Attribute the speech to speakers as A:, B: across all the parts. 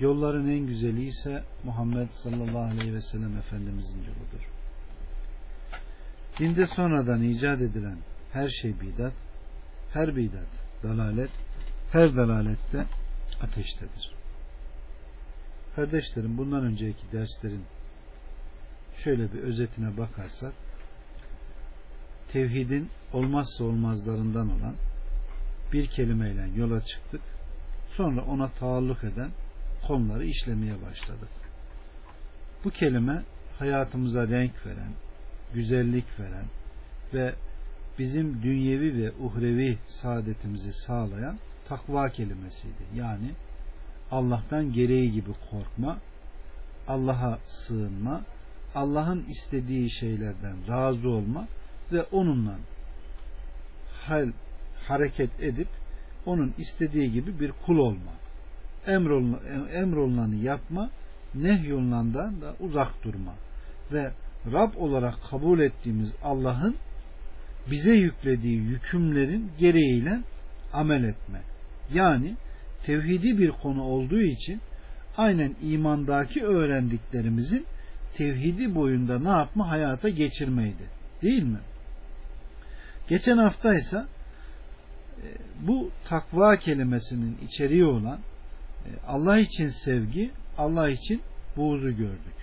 A: yolların en güzeli ise Muhammed sallallahu aleyhi ve sellem Efendimizin yoludur. Dinde sonradan icat edilen her şey bidat, her bidat dalalet, her dalalette ateştedir. Kardeşlerim bundan önceki derslerin şöyle bir özetine bakarsak tevhidin olmazsa olmazlarından olan bir kelimeyle yola çıktık. Sonra ona taalluk eden konuları işlemeye başladık. Bu kelime hayatımıza renk veren, güzellik veren ve bizim dünyevi ve uhrevi saadetimizi sağlayan takva kelimesiydi. Yani Allah'tan gereği gibi korkma, Allah'a sığınma, Allah'ın istediği şeylerden razı olma ve onunla hal hareket edip onun istediği gibi bir kul olma. Emrolunanı yapma, nehyolunandan da uzak durma. Ve Rab olarak kabul ettiğimiz Allah'ın bize yüklediği yükümlerin gereğiyle amel etme. Yani tevhidi bir konu olduğu için aynen imandaki öğrendiklerimizin tevhidi boyunda ne yapma hayata geçirmeydi. Değil mi? Geçen hafta ise e, bu takva kelimesinin içeriği olan Allah için sevgi, Allah için buğzu gördük.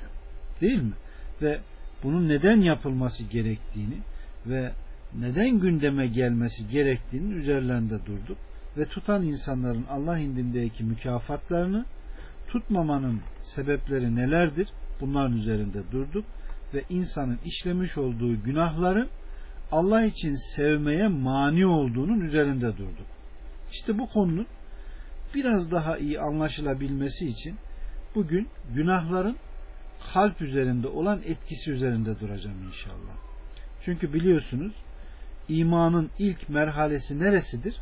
A: Değil mi? Ve bunun neden yapılması gerektiğini ve neden gündeme gelmesi gerektiğinin üzerlerinde durduk ve tutan insanların Allah indindeki mükafatlarını tutmamanın sebepleri nelerdir? Bunların üzerinde durduk ve insanın işlemiş olduğu günahların Allah için sevmeye mani olduğunun üzerinde durduk. İşte bu konunun biraz daha iyi anlaşılabilmesi için bugün günahların kalp üzerinde olan etkisi üzerinde duracağım inşallah. Çünkü biliyorsunuz imanın ilk merhalesi neresidir?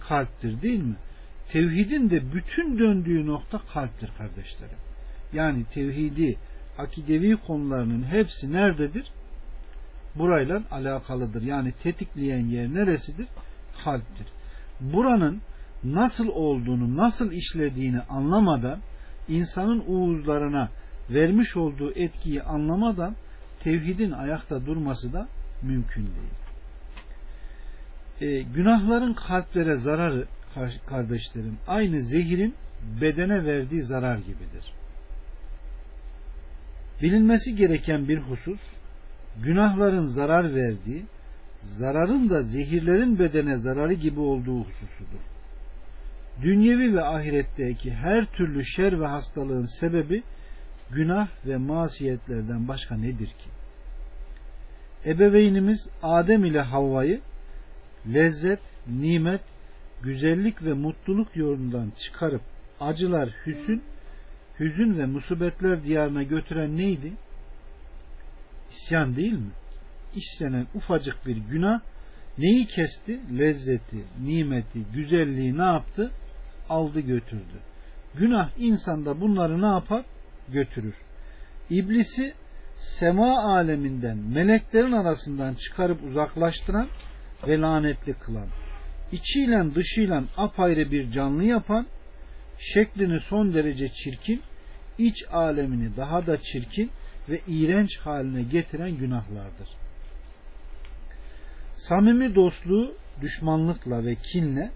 A: Kalptir değil mi? Tevhidin de bütün döndüğü nokta kalptir kardeşlerim. Yani tevhidi, akidevi konularının hepsi nerededir? Burayla alakalıdır. Yani tetikleyen yer neresidir? Kalptir. Buranın nasıl olduğunu, nasıl işlediğini anlamadan insanın uğuzlarına vermiş olduğu etkiyi anlamadan tevhidin ayakta durması da mümkün değil. Ee, günahların kalplere zararı kardeşlerim aynı zehirin bedene verdiği zarar gibidir. Bilinmesi gereken bir husus günahların zarar verdiği, zararın da zehirlerin bedene zararı gibi olduğu hususudur. Dünyevi ve ahiretteki her türlü şer ve hastalığın sebebi günah ve masiyetlerden başka nedir ki? Ebeveynimiz Adem ile Havva'yı lezzet, nimet, güzellik ve mutluluk yolundan çıkarıp acılar, hüsün, hüzün ve musibetler diyarına götüren neydi? İsyan değil mi? İşlenen ufacık bir günah neyi kesti? Lezzeti, nimeti, güzelliği ne yaptı? Aldı götürdü. Günah insanda bunları ne yapar? Götürür. İblisi sema aleminden meleklerin arasından çıkarıp uzaklaştıran ve lanetli kılan, içiyle dışıyla apayrı bir canlı yapan, şeklini son derece çirkin, iç alemini daha da çirkin ve iğrenç haline getiren günahlardır. Samimi dostluğu düşmanlıkla ve kinle,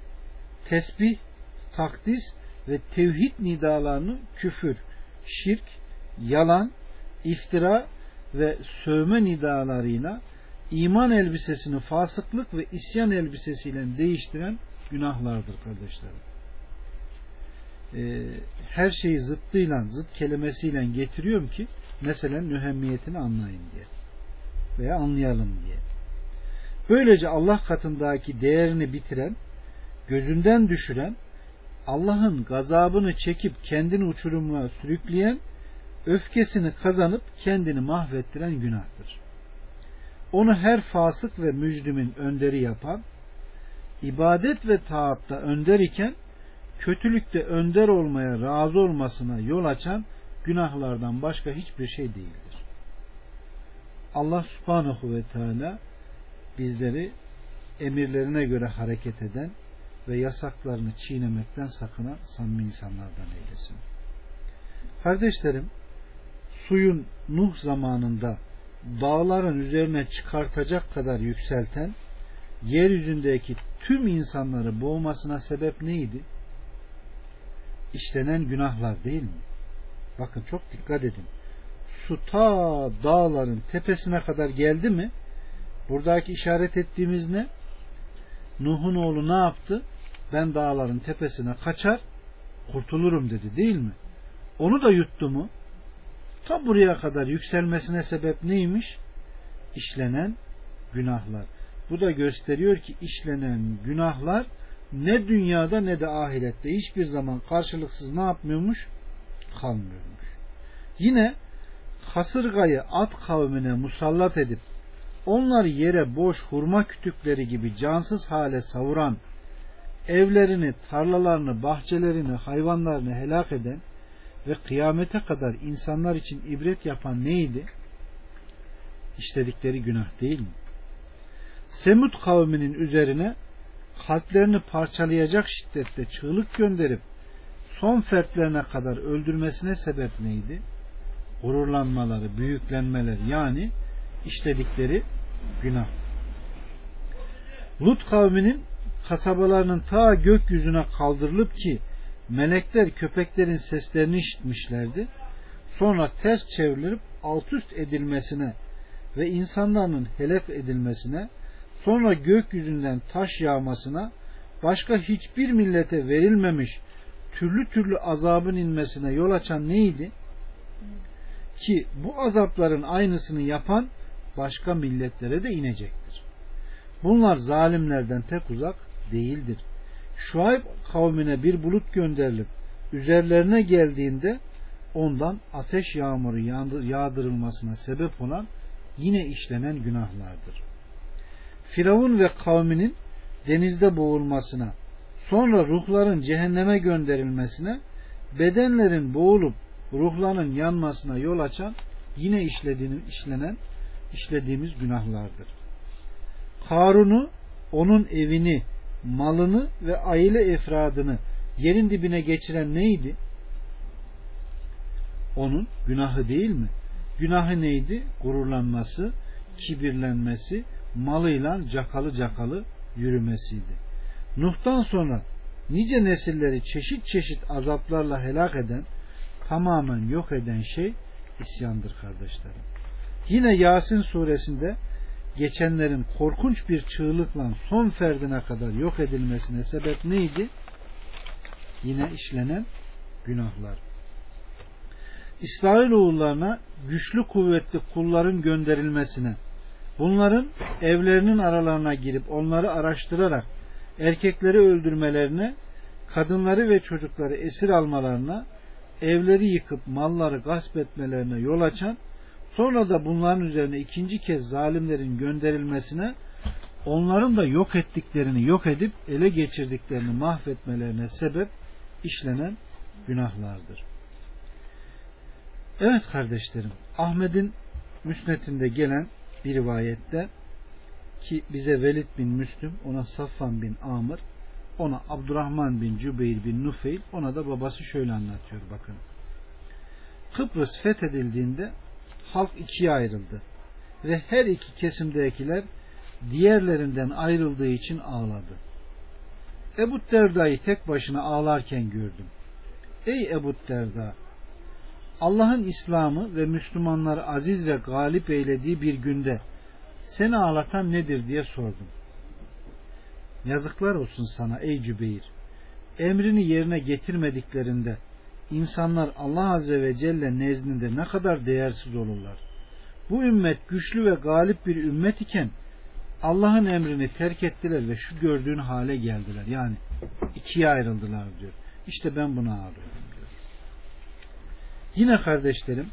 A: tesbih, takdis ve tevhid nidalarını küfür, şirk, yalan, iftira ve sövme nidalarıyla iman elbisesini fasıklık ve isyan elbisesiyle değiştiren günahlardır kardeşlerim. Ee, her şeyi zıttıyla, zıt kelimesiyle getiriyorum ki mesela mühemmiyetini anlayın diye veya anlayalım diye. Böylece Allah katındaki değerini bitiren, gözünden düşüren, Allah'ın gazabını çekip kendini uçurumuna sürükleyen öfkesini kazanıp kendini mahvettiren günahtır. Onu her fasık ve mücrimin önderi yapan, ibadet ve taatta önder iken, kötülükte önder olmaya razı olmasına yol açan günahlardan başka hiçbir şey değildir. Allah subhanahu ve teala bizleri emirlerine göre hareket eden ve yasaklarını çiğnemekten sakınan samimi insanlardan eylesin. Kardeşlerim, suyun Nuh zamanında dağların üzerine çıkartacak kadar yükselten, yeryüzündeki tüm insanları boğmasına sebep neydi? İşlenen günahlar değil mi? Bakın çok dikkat edin. Su ta dağların tepesine kadar geldi mi? Buradaki işaret ettiğimiz ne? Nuh'un oğlu ne yaptı? Ben dağların tepesine kaçar, kurtulurum dedi değil mi? Onu da yuttu mu? Ta buraya kadar yükselmesine sebep neymiş? İşlenen günahlar. Bu da gösteriyor ki işlenen günahlar ne dünyada ne de ahirette hiçbir zaman karşılıksız ne yapmıyormuş? Kalmıyormuş. Yine kasırgayı at kavmine musallat edip onları yere boş hurma kütükleri gibi cansız hale savuran, evlerini, tarlalarını, bahçelerini, hayvanlarını helak eden ve kıyamete kadar insanlar için ibret yapan neydi? İşledikleri günah değil mi? Semud kavminin üzerine kalplerini parçalayacak şiddette çığlık gönderip son fertlerine kadar öldürmesine sebep neydi? Gururlanmaları, büyüklenmeleri yani işledikleri günah. Lut kavminin kasabalarının ta gökyüzüne kaldırılıp ki melekler köpeklerin seslerini işitmişlerdi. Sonra ters çevrilip alt üst edilmesine ve insanların helak edilmesine, sonra gökyüzünden taş yağmasına, başka hiçbir millete verilmemiş türlü türlü azabın inmesine yol açan neydi? Ki bu azapların aynısını yapan başka milletlere de inecektir. Bunlar zalimlerden pek uzak değildir. Şuayb kavmine bir bulut gönderilip üzerlerine geldiğinde ondan ateş yağmuru yağdırılmasına sebep olan yine işlenen günahlardır. Firavun ve kavminin denizde boğulmasına, sonra ruhların cehenneme gönderilmesine, bedenlerin boğulup ruhların yanmasına yol açan yine işlenen işlediğimiz günahlardır. Karun'u, onun evini, malını ve aile efradını yerin dibine geçiren neydi? Onun günahı değil mi? Günahı neydi? Gururlanması, kibirlenmesi, malıyla cakalı cakalı yürümesiydi. Nuh'tan sonra nice nesilleri çeşit çeşit azaplarla helak eden, tamamen yok eden şey isyandır kardeşlerim. Yine Yasin suresinde geçenlerin korkunç bir çığlıkla son ferdine kadar yok edilmesine sebep neydi? Yine işlenen günahlar. İsrail oğullarına güçlü kuvvetli kulların gönderilmesine, bunların evlerinin aralarına girip onları araştırarak erkekleri öldürmelerine, kadınları ve çocukları esir almalarına, evleri yıkıp malları gasp etmelerine yol açan Sonra da bunların üzerine ikinci kez zalimlerin gönderilmesine onların da yok ettiklerini yok edip ele geçirdiklerini mahvetmelerine sebep işlenen günahlardır. Evet kardeşlerim Ahmet'in müsnetinde gelen bir rivayette ki bize Velid bin Müslüm ona Safvan bin Amr ona Abdurrahman bin Cübeyr bin Nufeyl ona da babası şöyle anlatıyor bakın. Kıbrıs fethedildiğinde halk ikiye ayrıldı ve her iki kesimdekiler diğerlerinden ayrıldığı için ağladı. Ebu Derda'yı tek başına ağlarken gördüm. Ey Ebu Derda! Allah'ın İslam'ı ve Müslümanları aziz ve galip eylediği bir günde seni ağlatan nedir diye sordum. Yazıklar olsun sana ey Cübeyr. Emrini yerine getirmediklerinde insanlar Allah Azze ve Celle nezdinde ne kadar değersiz olurlar. Bu ümmet güçlü ve galip bir ümmet iken Allah'ın emrini terk ettiler ve şu gördüğün hale geldiler. Yani ikiye ayrıldılar diyor. İşte ben buna ağlıyorum diyor. Yine kardeşlerim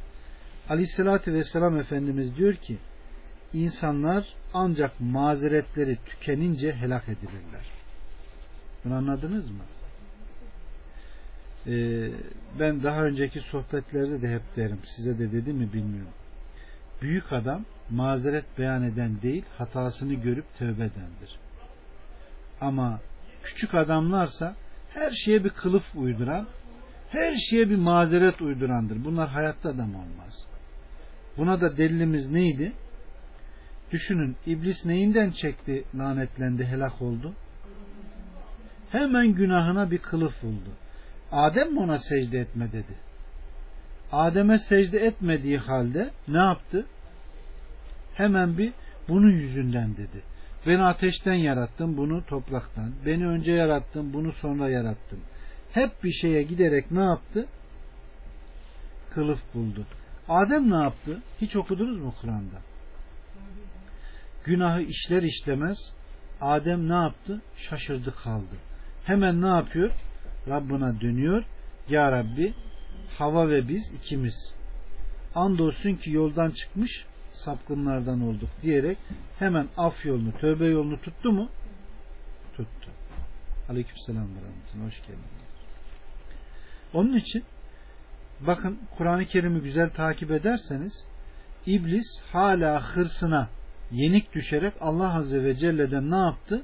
A: Aleyhisselatü Vesselam Efendimiz diyor ki insanlar ancak mazeretleri tükenince helak edilirler. Bunu anladınız mı? Ee, ben daha önceki sohbetlerde de hep derim. Size de dedi mi bilmiyorum. Büyük adam mazeret beyan eden değil hatasını görüp tövbe edendir. Ama küçük adamlarsa her şeye bir kılıf uyduran, her şeye bir mazeret uydurandır. Bunlar hayatta adam olmaz. Buna da delilimiz neydi? Düşünün iblis neyinden çekti, lanetlendi, helak oldu? Hemen günahına bir kılıf buldu. Adem mi ona secde etme dedi? Adem'e secde etmediği halde ne yaptı? Hemen bir bunun yüzünden dedi. Beni ateşten yarattım, bunu topraktan. Beni önce yarattım, bunu sonra yarattım. Hep bir şeye giderek ne yaptı? Kılıf buldu. Adem ne yaptı? Hiç okudunuz mu Kur'an'da? Günahı işler işlemez Adem ne yaptı? Şaşırdı kaldı. Hemen ne yapıyor? Rabbına dönüyor. Ya Rabbi hava ve biz ikimiz. Andolsun ki yoldan çıkmış sapkınlardan olduk diyerek hemen af yolunu, tövbe yolunu tuttu mu? Tuttu. Aleykümselam ve rahmetullah. Hoş geldiniz. Onun için bakın Kur'an-ı Kerim'i güzel takip ederseniz iblis hala hırsına yenik düşerek Allah Azze ve Celle'den ne yaptı?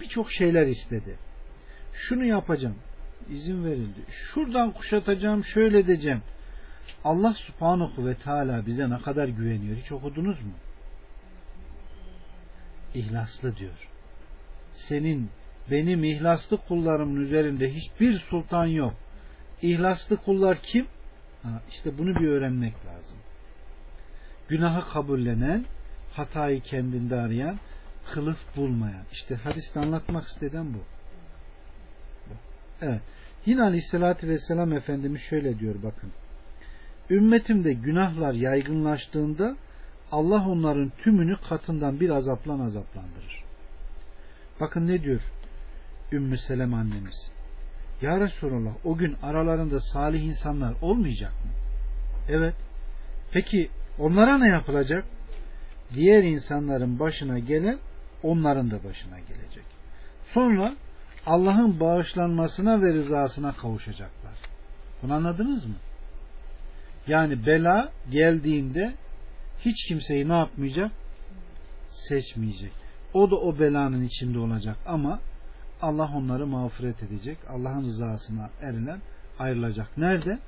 A: Birçok şeyler istedi. Şunu yapacağım. İzin verildi. Şuradan kuşatacağım, şöyle edeceğim. Allah subhanahu ve teala bize ne kadar güveniyor. Hiç okudunuz mu? İhlaslı diyor. Senin benim ihlaslı kullarımın üzerinde hiçbir sultan yok. İhlaslı kullar kim? Ha, işte bunu bir öğrenmek lazım. Günahı kabullenen, hatayı kendinde arayan, kılıf bulmayan. İşte hadiste anlatmak isteden bu. Evet. Yine Aleyhisselatü Vesselam Efendimiz şöyle diyor bakın. Ümmetimde günahlar yaygınlaştığında Allah onların tümünü katından bir azaplan azaplandırır. Bakın ne diyor Ümmü Selem annemiz. Ya Resulallah o gün aralarında salih insanlar olmayacak mı? Evet. Peki onlara ne yapılacak? Diğer insanların başına gelen onların da başına gelecek. Sonra Allah'ın bağışlanmasına ve rızasına kavuşacaklar. Bunu anladınız mı? Yani bela geldiğinde hiç kimseyi ne yapmayacak? Seçmeyecek. O da o belanın içinde olacak ama Allah onları mağfiret edecek. Allah'ın rızasına erilen ayrılacak. Nerede?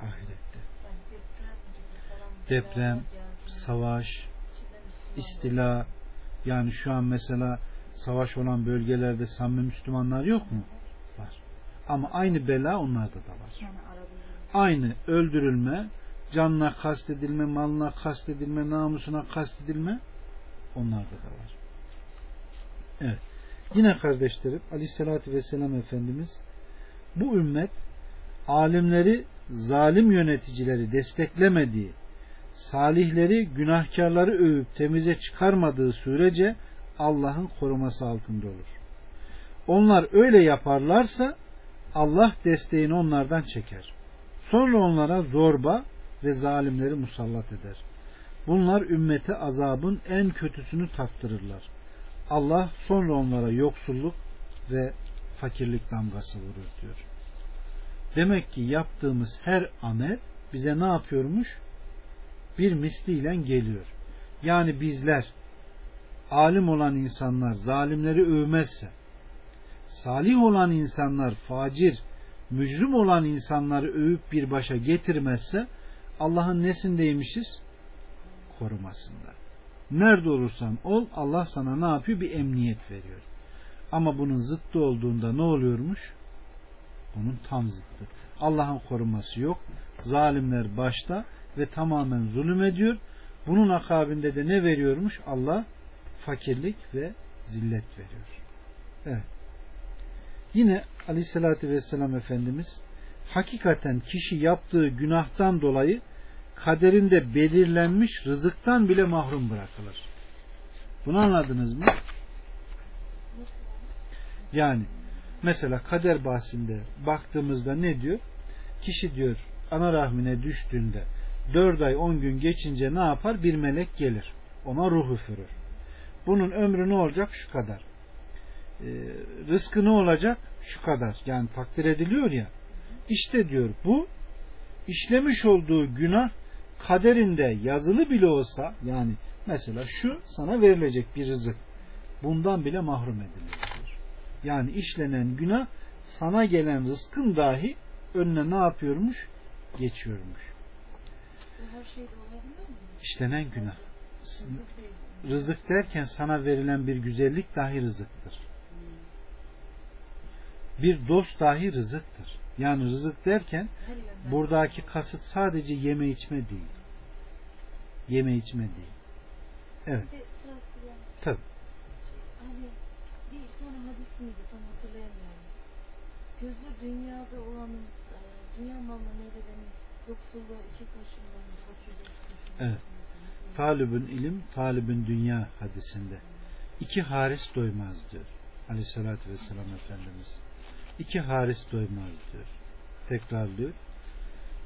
A: Ahirette. Deprem, savaş, istila yani şu an mesela savaş olan bölgelerde samimi Müslümanlar yok mu? Var. Ama aynı bela onlarda da var. Aynı öldürülme, canına kastedilme, malına kastedilme, namusuna kastedilme onlarda da var. Evet. Yine kardeşlerim Aleyhisselatü Vesselam Efendimiz bu ümmet alimleri zalim yöneticileri desteklemediği salihleri günahkarları övüp temize çıkarmadığı sürece Allah'ın koruması altında olur. Onlar öyle yaparlarsa Allah desteğini onlardan çeker. Sonra onlara zorba ve zalimleri musallat eder. Bunlar ümmete azabın en kötüsünü tattırırlar. Allah sonra onlara yoksulluk ve fakirlik damgası vurur diyor. Demek ki yaptığımız her amel bize ne yapıyormuş? Bir misliyle geliyor. Yani bizler alim olan insanlar zalimleri övmezse, salih olan insanlar facir, mücrim olan insanları övüp bir başa getirmezse Allah'ın nesindeymişiz? Korumasında. Nerede olursan ol Allah sana ne yapıyor? Bir emniyet veriyor. Ama bunun zıttı olduğunda ne oluyormuş? Bunun tam zıttı. Allah'ın koruması yok. Zalimler başta ve tamamen zulüm ediyor. Bunun akabinde de ne veriyormuş? Allah fakirlik ve zillet veriyor. Evet. Yine Aleyhisselatü Vesselam Efendimiz hakikaten kişi yaptığı günahtan dolayı kaderinde belirlenmiş rızıktan bile mahrum bırakılır. Bunu anladınız mı? Yani mesela kader bahsinde baktığımızda ne diyor? Kişi diyor ana rahmine düştüğünde 4 ay 10 gün geçince ne yapar? Bir melek gelir. Ona ruh üfürür. Bunun ömrü ne olacak? Şu kadar. Ee, rızkı ne olacak? Şu kadar. Yani takdir ediliyor ya. İşte diyor bu işlemiş olduğu günah kaderinde yazılı bile olsa yani mesela şu sana verilecek bir rızık bundan bile mahrum edilir diyor. Yani işlenen günah sana gelen rızkın dahi önüne ne yapıyormuş? Geçiyormuş.
B: Bu her şeyde olabilir mi?
A: İşlenen günah.
B: Rızık
A: derken sana verilen bir güzellik dahi rızıktır. Bir dost dahi rızıktır. Yani rızık derken buradaki kasıt sadece yeme içme değil. Yeme içme değil. Evet. Tabi.
B: hani bir tane hadis miydi tam hatırlayamıyorum. Gözü dünyada olanın e, dünya malına meyvedenin yoksulluğa iki kaşından fakirlik.
A: Evet. Talibün ilim, talibün dünya hadisinde. İki haris doymaz diyor. Aleyhissalatü vesselam Efendimiz. İki haris doymaz diyor. Tekrarlıyor.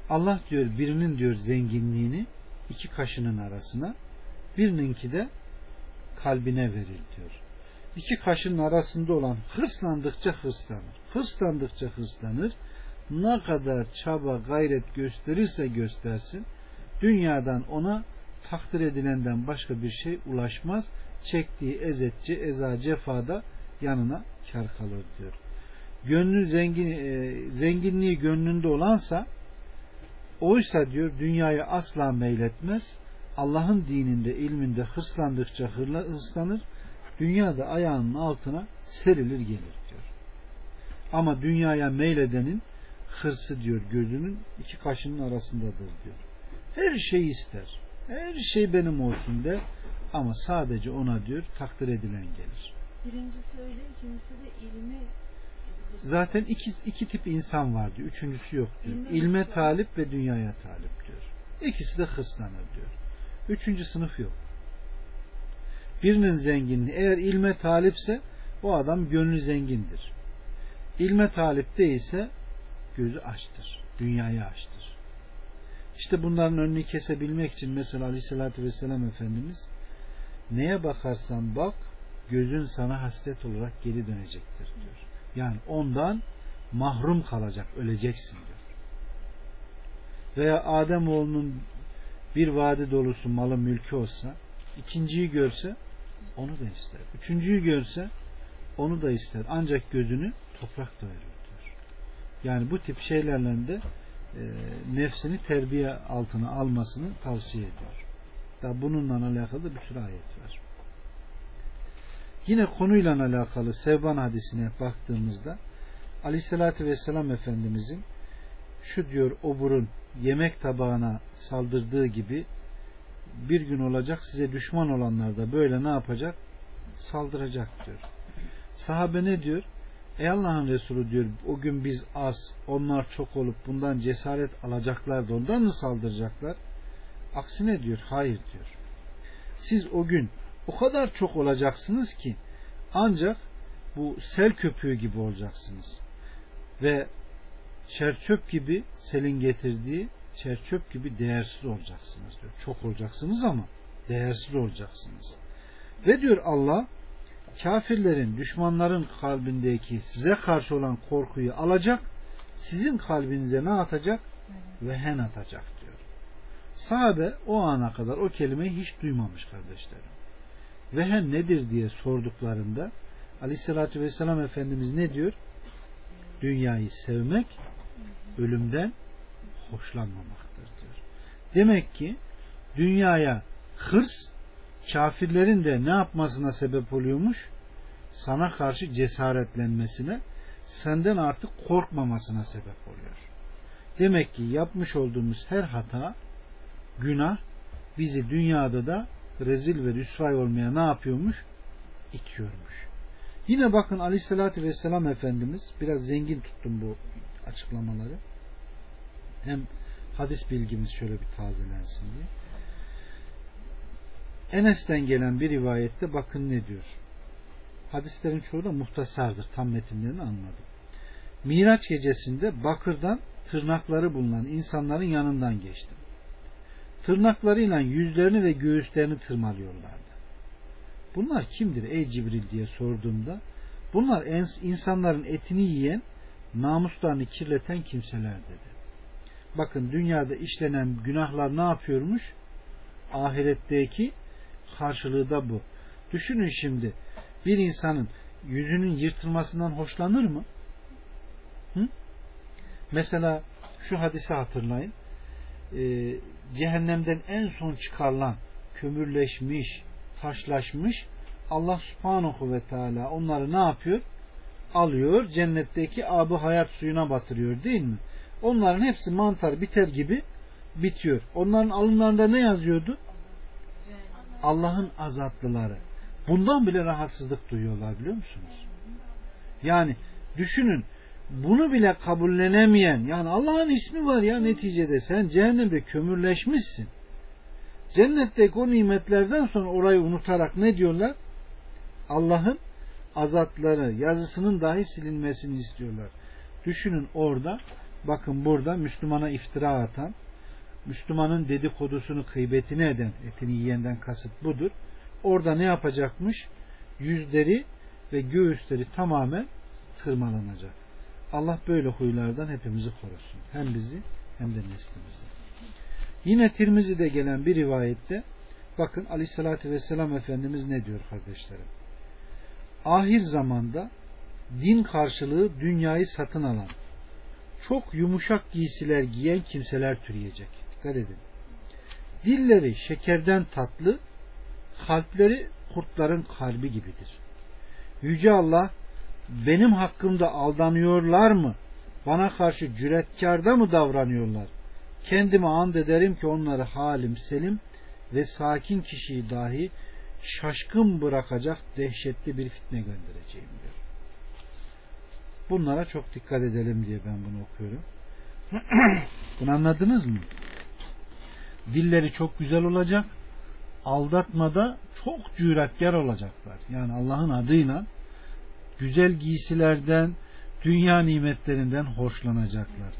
A: Allah diyor birinin diyor zenginliğini iki kaşının arasına birininki de kalbine verir diyor. İki kaşının arasında olan hırslandıkça hırslanır. Hırslandıkça hırslanır. Ne kadar çaba gayret gösterirse göstersin dünyadan ona takdir edilenden başka bir şey ulaşmaz. Çektiği ezetçi, eza, cefada yanına kar kalır diyor. Gönlü zengin, e, zenginliği gönlünde olansa oysa diyor dünyayı asla meyletmez. Allah'ın dininde, ilminde hırslandıkça hırla- hırslanır. Dünyada ayağının altına serilir gelir diyor. Ama dünyaya meyledenin hırsı diyor gözünün iki kaşının arasındadır diyor. Her şeyi ister. Her şey benim olsun der. Ama sadece ona diyor takdir edilen gelir.
B: Birincisi öyle, ikincisi de ilmi
A: Zaten iki, iki tip insan var diyor. Üçüncüsü yok diyor.
B: İlme
A: talip ve dünyaya talip diyor. İkisi de hırslanır diyor. Üçüncü sınıf yok. Birinin zenginliği eğer ilme talipse o adam gönlü zengindir. İlme talip değilse gözü açtır. Dünyayı açtır. İşte bunların önünü kesebilmek için mesela Aleyhisselatü Vesselam Efendimiz neye bakarsan bak gözün sana hasret olarak geri dönecektir diyor. Yani ondan mahrum kalacak, öleceksin diyor. Veya Adem oğlunun bir vadi dolusu malı mülkü olsa, ikinciyi görse onu da ister. Üçüncüyü görse onu da ister. Ancak gözünü toprak doyurur diyor. Yani bu tip şeylerle de e, nefsini terbiye altına almasını tavsiye ediyor. Da bununla alakalı bir sürü ayet var. Yine konuyla alakalı Sevban hadisine baktığımızda Aleyhisselatü Vesselam Efendimizin şu diyor oburun yemek tabağına saldırdığı gibi bir gün olacak size düşman olanlar da böyle ne yapacak? Saldıracak diyor. Sahabe ne diyor? Ey Allah'ın Resulü diyor o gün biz az onlar çok olup bundan cesaret alacaklar da ondan mı saldıracaklar? Aksine diyor hayır diyor. Siz o gün o kadar çok olacaksınız ki ancak bu sel köpüğü gibi olacaksınız. Ve çerçöp gibi selin getirdiği çerçöp gibi değersiz olacaksınız diyor. Çok olacaksınız ama değersiz olacaksınız. Ve diyor Allah kafirlerin, düşmanların kalbindeki size karşı olan korkuyu alacak, sizin kalbinize ne atacak? Vehen atacak diyor. Sahabe o ana kadar o kelimeyi hiç duymamış kardeşlerim. Vehen nedir diye sorduklarında Aleyhisselatü Vesselam Efendimiz ne diyor? Dünyayı sevmek ölümden hoşlanmamaktır diyor. Demek ki dünyaya hırs kafirlerin de ne yapmasına sebep oluyormuş? Sana karşı cesaretlenmesine, senden artık korkmamasına sebep oluyor. Demek ki yapmış olduğumuz her hata, günah bizi dünyada da rezil ve rüsvay olmaya ne yapıyormuş? İtiyormuş. Yine bakın Aleyhisselatü Vesselam Efendimiz biraz zengin tuttum bu açıklamaları. Hem hadis bilgimiz şöyle bir tazelensin diye. Enes'ten gelen bir rivayette bakın ne diyor. Hadislerin çoğu da muhtasardır. Tam metinlerini anladım. Miraç gecesinde bakırdan tırnakları bulunan insanların yanından geçtim. Tırnaklarıyla yüzlerini ve göğüslerini tırmalıyorlardı. Bunlar kimdir ey Cibril diye sorduğumda bunlar insanların etini yiyen namuslarını kirleten kimseler dedi. Bakın dünyada işlenen günahlar ne yapıyormuş? Ahiretteki karşılığı da bu. Düşünün şimdi bir insanın yüzünün yırtılmasından hoşlanır mı? Hı? Mesela şu hadisi hatırlayın. Ee, cehennemden en son çıkarılan kömürleşmiş, taşlaşmış Allah subhanahu ve teala onları ne yapıyor? Alıyor cennetteki abı hayat suyuna batırıyor değil mi? Onların hepsi mantar biter gibi bitiyor. Onların alınlarında ne yazıyordu? Allah'ın azatlıları. Bundan bile rahatsızlık duyuyorlar biliyor musunuz? Yani düşünün bunu bile kabullenemeyen yani Allah'ın ismi var ya neticede sen cehennemde kömürleşmişsin. Cennetteki o nimetlerden sonra orayı unutarak ne diyorlar? Allah'ın azatları, yazısının dahi silinmesini istiyorlar. Düşünün orada, bakın burada Müslümana iftira atan, Müslümanın dedikodusunu, kıybetini eden, etini yiyenden kasıt budur. Orada ne yapacakmış? Yüzleri ve göğüsleri tamamen tırmalanacak. Allah böyle huylardan hepimizi korusun. Hem bizi hem de neslimizi. Yine Tirmizi'de gelen bir rivayette bakın aleyhissalatü vesselam Efendimiz ne diyor kardeşlerim? Ahir zamanda din karşılığı dünyayı satın alan, çok yumuşak giysiler giyen kimseler türeyecek. Dikkat edin. Dilleri şekerden tatlı, kalpleri kurtların kalbi gibidir. Yüce Allah benim hakkımda aldanıyorlar mı? Bana karşı cüretkarda mı davranıyorlar? Kendime and ederim ki onları halim selim ve sakin kişiyi dahi şaşkın bırakacak dehşetli bir fitne göndereceğim diyor. Bunlara çok dikkat edelim diye ben bunu okuyorum. bunu anladınız mı? Dilleri çok güzel olacak. Aldatmada çok cüretkar olacaklar. Yani Allah'ın adıyla güzel giysilerden, dünya nimetlerinden hoşlanacaklar.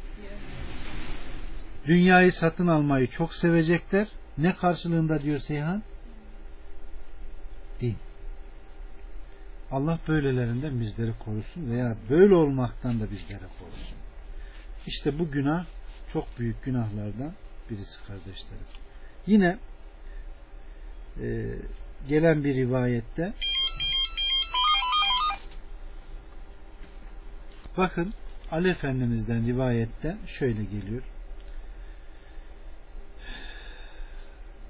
A: Dünyayı satın almayı çok sevecekler. Ne karşılığında diyor Seyhan? Din. Allah böylelerinden bizleri korusun veya böyle olmaktan da bizleri korusun. İşte bu günah çok büyük günahlardan birisi kardeşlerim. Yine e, gelen bir rivayette bakın Ali Efendimiz'den rivayette şöyle geliyor.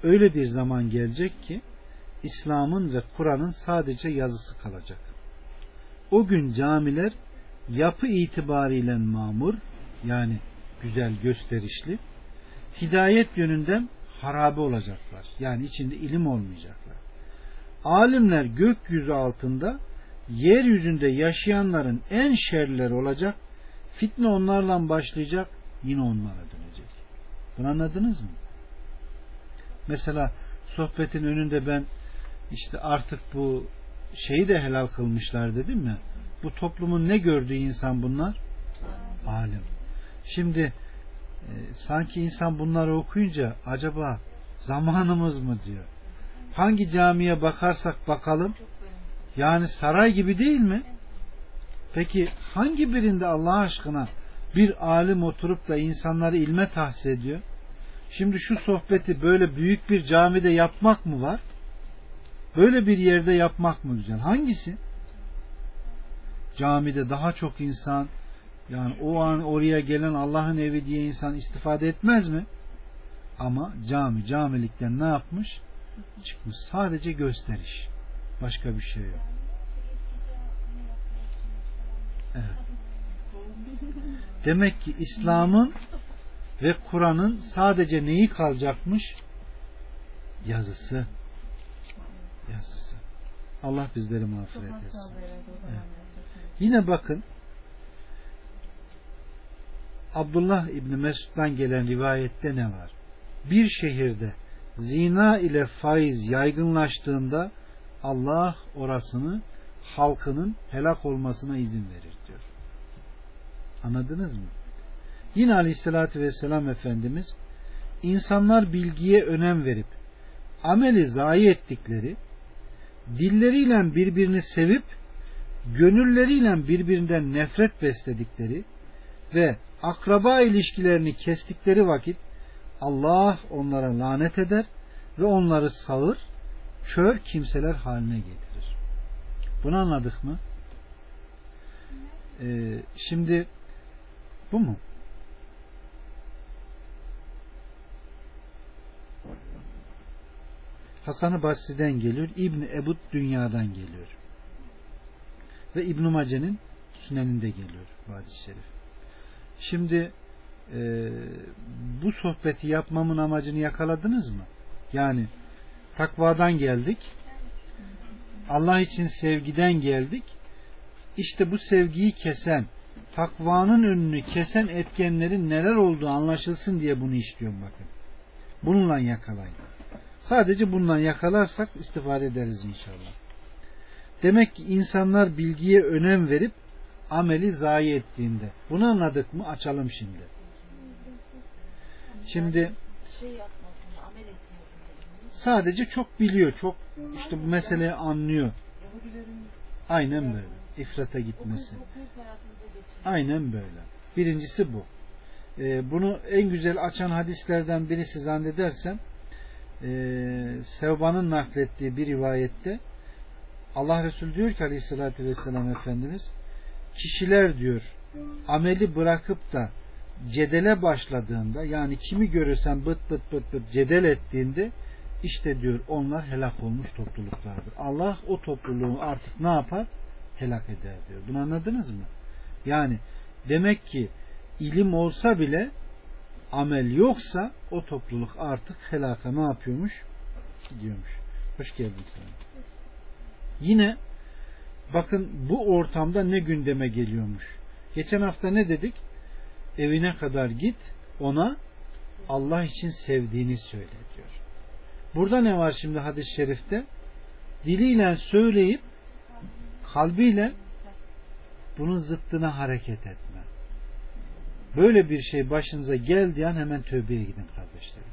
A: Öyle bir zaman gelecek ki İslam'ın ve Kur'an'ın sadece yazısı kalacak. O gün camiler yapı itibariyle mamur yani güzel gösterişli hidayet yönünden harabe olacaklar. Yani içinde ilim olmayacaklar. Alimler gökyüzü altında yeryüzünde yaşayanların en şerleri olacak. Fitne onlarla başlayacak. Yine onlara dönecek. Bunu anladınız mı? Mesela sohbetin önünde ben işte artık bu şeyi de helal kılmışlar dedim mi? Bu toplumun ne gördüğü insan bunlar? Alim. Şimdi e, sanki insan bunları okuyunca acaba zamanımız mı diyor. Hangi camiye bakarsak bakalım yani saray gibi değil mi? Peki hangi birinde Allah aşkına bir alim oturup da insanları ilme tahsis ediyor? Şimdi şu sohbeti böyle büyük bir camide yapmak mı var? Böyle bir yerde yapmak mı güzel? Hangisi? Camide daha çok insan yani o an oraya gelen Allah'ın evi diye insan istifade etmez mi? Ama cami camilikten ne yapmış? Çıkmış. Sadece gösteriş. Başka bir şey yok. Evet. Demek ki İslam'ın ve Kur'an'ın sadece neyi kalacakmış? Yazısı. Yazısı. Allah bizleri mağfiret etsin. Evet. Yine bakın Abdullah İbni Mesud'dan gelen rivayette ne var? Bir şehirde zina ile faiz yaygınlaştığında Allah orasını halkının helak olmasına izin verir diyor. Anladınız mı? Yine aleyhissalatü vesselam Efendimiz insanlar bilgiye önem verip ameli zayi ettikleri dilleriyle birbirini sevip gönülleriyle birbirinden nefret besledikleri ve akraba ilişkilerini kestikleri vakit Allah onlara lanet eder ve onları sağır, kör kimseler haline getirir. Bunu anladık mı? Ee, şimdi bu mu? Hasan-ı Basri'den geliyor. İbni Ebud dünyadan geliyor. Ve İbn-i Mace'nin süneninde geliyor bu hadis-i şerif. Şimdi e, bu sohbeti yapmamın amacını yakaladınız mı? Yani takvadan geldik. Allah için sevgiden geldik. İşte bu sevgiyi kesen, takvanın önünü kesen etkenlerin neler olduğu anlaşılsın diye bunu istiyorum bakın. Bununla yakalayın. Sadece bundan yakalarsak istifade ederiz inşallah. Demek ki insanlar bilgiye önem verip ameli zayi ettiğinde. Bunu anladık mı? Açalım şimdi. Şimdi sadece çok biliyor, çok işte bu meseleyi anlıyor. Aynen böyle. İfrata gitmesi. Aynen böyle. Birincisi bu. Ee, bunu en güzel açan hadislerden birisi zannedersem e, Sevban'ın naklettiği bir rivayette Allah Resulü diyor ki aleyhissalatü vesselam Efendimiz kişiler diyor ameli bırakıp da cedele başladığında yani kimi görürsen bıt bıt bıt bıt cedel ettiğinde işte diyor onlar helak olmuş topluluklardır. Allah o topluluğu artık ne yapar? Helak eder diyor. Bunu anladınız mı? Yani demek ki ilim olsa bile amel yoksa o topluluk artık helaka ne yapıyormuş? Gidiyormuş. Hoş geldin sana. Yine bakın bu ortamda ne gündeme geliyormuş. Geçen hafta ne dedik? Evine kadar git ona Allah için sevdiğini söyle diyor. Burada ne var şimdi hadis-i şerifte? Diliyle söyleyip kalbiyle bunun zıttına hareket etme. Böyle bir şey başınıza geldiği an hemen tövbeye gidin kardeşlerim.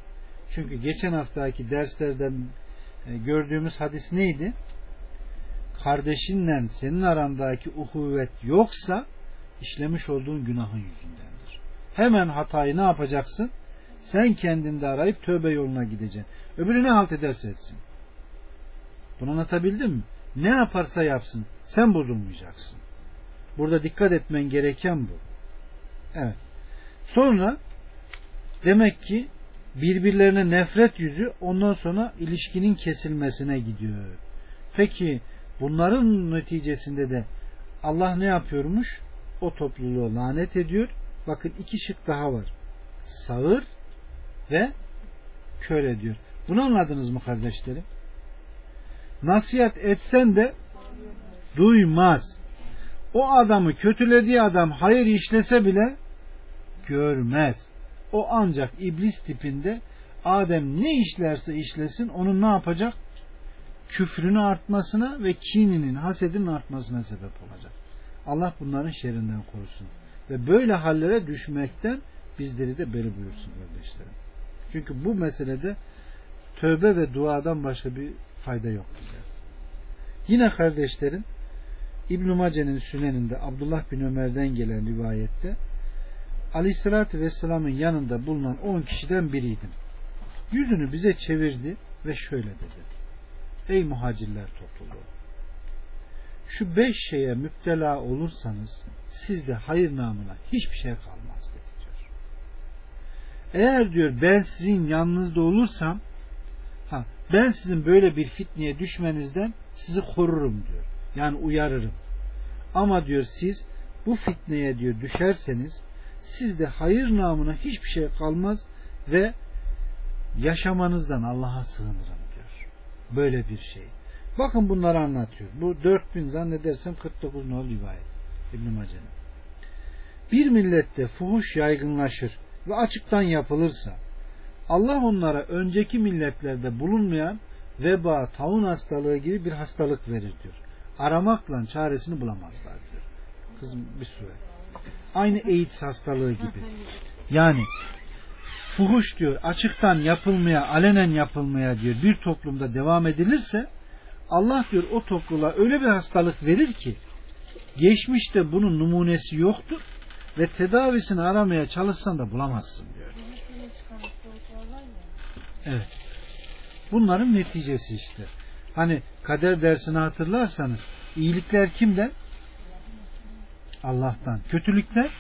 A: Çünkü geçen haftaki derslerden e, gördüğümüz hadis neydi? Kardeşinle senin arandaki uhuvvet yoksa işlemiş olduğun günahın yüzündendir. Hemen hatayı ne yapacaksın? Sen kendinde arayıp tövbe yoluna gideceksin. Öbürü ne halt ederse etsin. Bunu anlatabildim mi? Ne yaparsa yapsın. Sen bozulmayacaksın. Burada dikkat etmen gereken bu. Evet. Sonra demek ki birbirlerine nefret yüzü ondan sonra ilişkinin kesilmesine gidiyor. Peki bunların neticesinde de Allah ne yapıyormuş? O topluluğu lanet ediyor. Bakın iki şık daha var. Sağır ve kör ediyor. Bunu anladınız mı kardeşlerim? Nasihat etsen de duymaz. O adamı kötülediği adam hayır işlese bile görmez. O ancak iblis tipinde Adem ne işlerse işlesin onun ne yapacak? Küfrünü artmasına ve kininin, hasedinin artmasına sebep olacak. Allah bunların şerrinden korusun. Ve böyle hallere düşmekten bizleri de beri buyursun kardeşlerim. Çünkü bu meselede tövbe ve duadan başka bir fayda yok bize. Yine kardeşlerim İbn-i Mace'nin süneninde Abdullah bin Ömer'den gelen rivayette Aleyhisselatü Vesselam'ın yanında bulunan on kişiden biriydim. Yüzünü bize çevirdi ve şöyle dedi. Ey muhacirler topluluğu! Şu beş şeye müptela olursanız sizde hayır namına hiçbir şey kalmaz dedi diyor. Eğer diyor ben sizin yanınızda olursam ha, ben sizin böyle bir fitneye düşmenizden sizi korurum diyor. Yani uyarırım. Ama diyor siz bu fitneye diyor düşerseniz sizde hayır namına hiçbir şey kalmaz ve yaşamanızdan Allah'a sığınırım. Böyle bir şey. Bakın bunları anlatıyor. Bu 4000 zannedersem 49 nol rivayet. İbn-i Mace'nin. Bir millette fuhuş yaygınlaşır ve açıktan yapılırsa Allah onlara önceki milletlerde bulunmayan veba, taun hastalığı gibi bir hastalık verir diyor. Aramakla çaresini bulamazlar diyor. Kızım bir süre. Aynı AIDS hastalığı gibi. Yani fuhuş diyor açıktan yapılmaya, alenen yapılmaya diyor bir toplumda devam edilirse Allah diyor o topluluğa öyle bir hastalık verir ki geçmişte bunun numunesi yoktur ve tedavisini aramaya çalışsan da bulamazsın diyor. Evet. Bunların neticesi işte. Hani kader dersini hatırlarsanız iyilikler kimden? Allah'tan. Kötülükler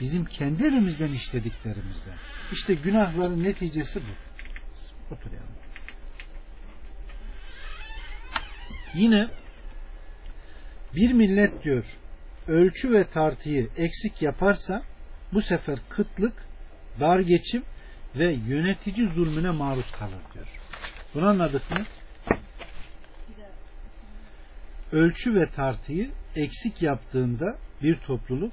A: bizim kendi elimizden işlediklerimizden. İşte günahların neticesi bu. Otur yanıma. Yine bir millet diyor ölçü ve tartıyı eksik yaparsa bu sefer kıtlık, dar geçim ve yönetici zulmüne maruz kalır diyor. Bunu anladık mı? Ölçü ve tartıyı eksik yaptığında bir topluluk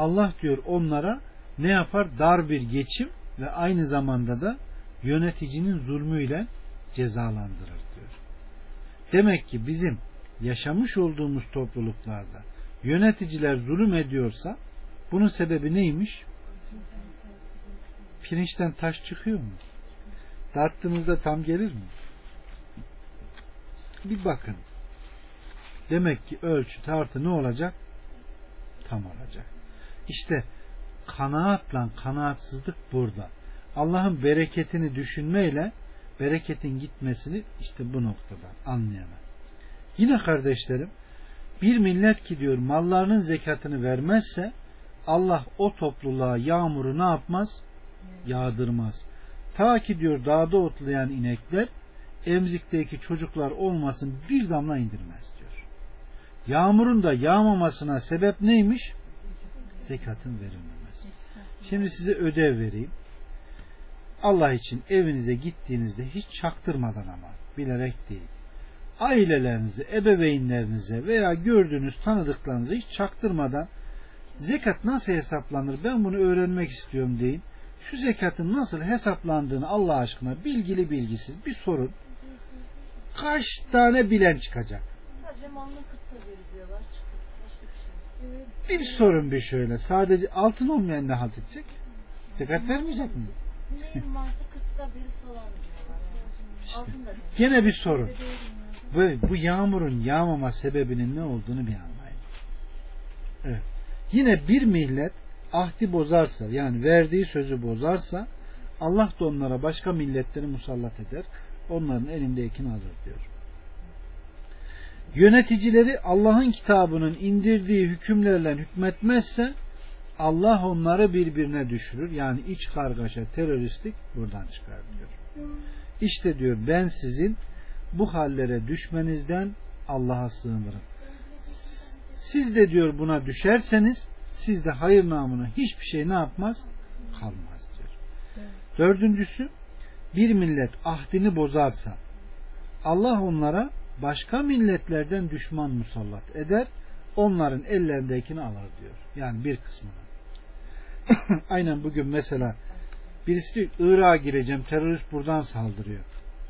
A: Allah diyor onlara ne yapar? Dar bir geçim ve aynı zamanda da yöneticinin zulmüyle cezalandırır diyor. Demek ki bizim yaşamış olduğumuz topluluklarda yöneticiler zulüm ediyorsa bunun sebebi neymiş? Pirinçten taş çıkıyor mu? Tarttığınızda tam gelir mi? Bir bakın. Demek ki ölçü tartı ne olacak? Tam olacak. İşte kanaatla kanaatsızlık burada. Allah'ın bereketini düşünmeyle bereketin gitmesini işte bu noktadan anlayamam. Yine kardeşlerim bir millet ki diyor mallarının zekatını vermezse Allah o topluluğa yağmuru ne yapmaz? Yağdırmaz. Ta ki diyor dağda otlayan inekler emzikteki çocuklar olmasın bir damla indirmez diyor. Yağmurun da yağmamasına sebep neymiş? Zekatın verilmemesi. Şimdi size ödev vereyim. Allah için evinize gittiğinizde hiç çaktırmadan ama bilerek değil. Ailelerinize, ebeveynlerinize veya gördüğünüz tanıdıklarınıza hiç çaktırmadan zekat nasıl hesaplanır ben bunu öğrenmek istiyorum deyin. Şu zekatın nasıl hesaplandığını Allah aşkına bilgili bilgisiz bir sorun. Kaç tane bilen çıkacak?
B: Sadece malını kıtsa veriliyorlar. Çıkıyor. Başka bir
A: sorun bir şöyle. Sadece altın olmayan ne halt edecek? Zekat vermeyecek mi? İşte. Gene bir sorun.
B: Öyle değil mi?
A: Ve bu yağmurun yağmama sebebinin ne olduğunu bir anlayın. Evet. Yine bir millet ahdi bozarsa yani verdiği sözü bozarsa Allah da onlara başka milletleri musallat eder. Onların elindekini alır diyor. Yöneticileri Allah'ın kitabının indirdiği hükümlerle hükmetmezse Allah onları birbirine düşürür. Yani iç kargaşa, teröristlik buradan çıkar diyor. İşte diyor ben sizin bu hallere düşmenizden Allah'a sığınırım. Siz de diyor buna düşerseniz sizde hayır namına hiçbir şey ne yapmaz? Kalmaz diyor. Dördüncüsü bir millet ahdini bozarsa Allah onlara başka milletlerden düşman musallat eder onların ellerindekini alır diyor. Yani bir kısmını. Aynen bugün mesela birisi diyor Irak'a gireceğim terörist buradan saldırıyor.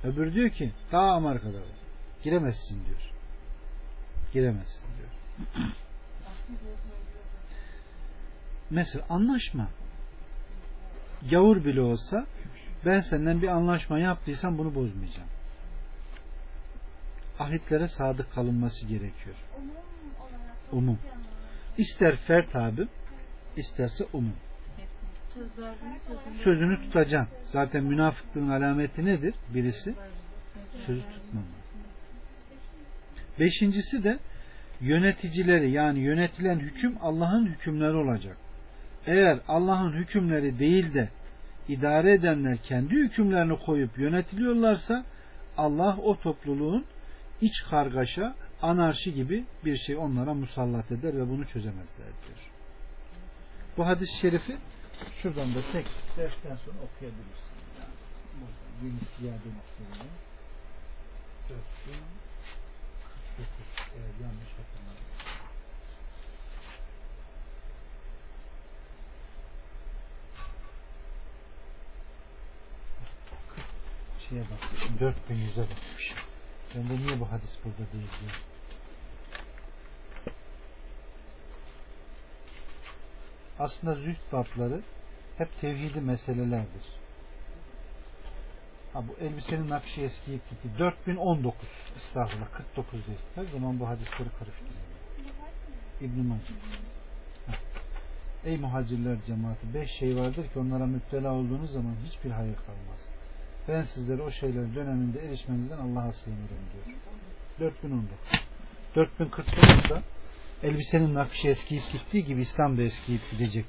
A: Öbürü diyor ki daha Amerika'da var. Giremezsin diyor. Giremezsin diyor. Mesela anlaşma. Gavur bile olsa ben senden bir anlaşma yaptıysam bunu bozmayacağım. Ahitlere sadık kalınması gerekiyor. Umum. İster fert abi, isterse umum. Sözünü tutacaksın. Zaten münafıklığın alameti nedir? Birisi sözü tutmama. Beşincisi de yöneticileri yani yönetilen hüküm Allah'ın hükümleri olacak. Eğer Allah'ın hükümleri değil de idare edenler kendi hükümlerini koyup yönetiliyorlarsa Allah o topluluğun iç kargaşa, anarşi gibi bir şey onlara musallat eder ve bunu çözemezler diyor. Bu hadis-i şerifi şuradan da tek dersten sonra okuyabilirsin. Yani, burada yeni ziyade noktalarına 4049 eğer yanlış hatırlamıyorum. şeye bakmışım. 4100'e bakmışım. Ben de niye bu hadis burada değil diyor. aslında zühd babları hep tevhidi meselelerdir. Ha, bu elbisenin nakşı eskiyip gitti. 4019 estağfurullah 49 değil. Her zaman bu hadisleri karıştırıyor. İbn-i. Ey muhacirler cemaati beş şey vardır ki onlara müptela olduğunuz zaman hiçbir hayır kalmaz. Ben sizlere o şeyler döneminde erişmenizden Allah'a sığınırım diyor. 4019 4049 da elbisenin nakşı eskiyip gittiği gibi İslam da eskiyip gidecek.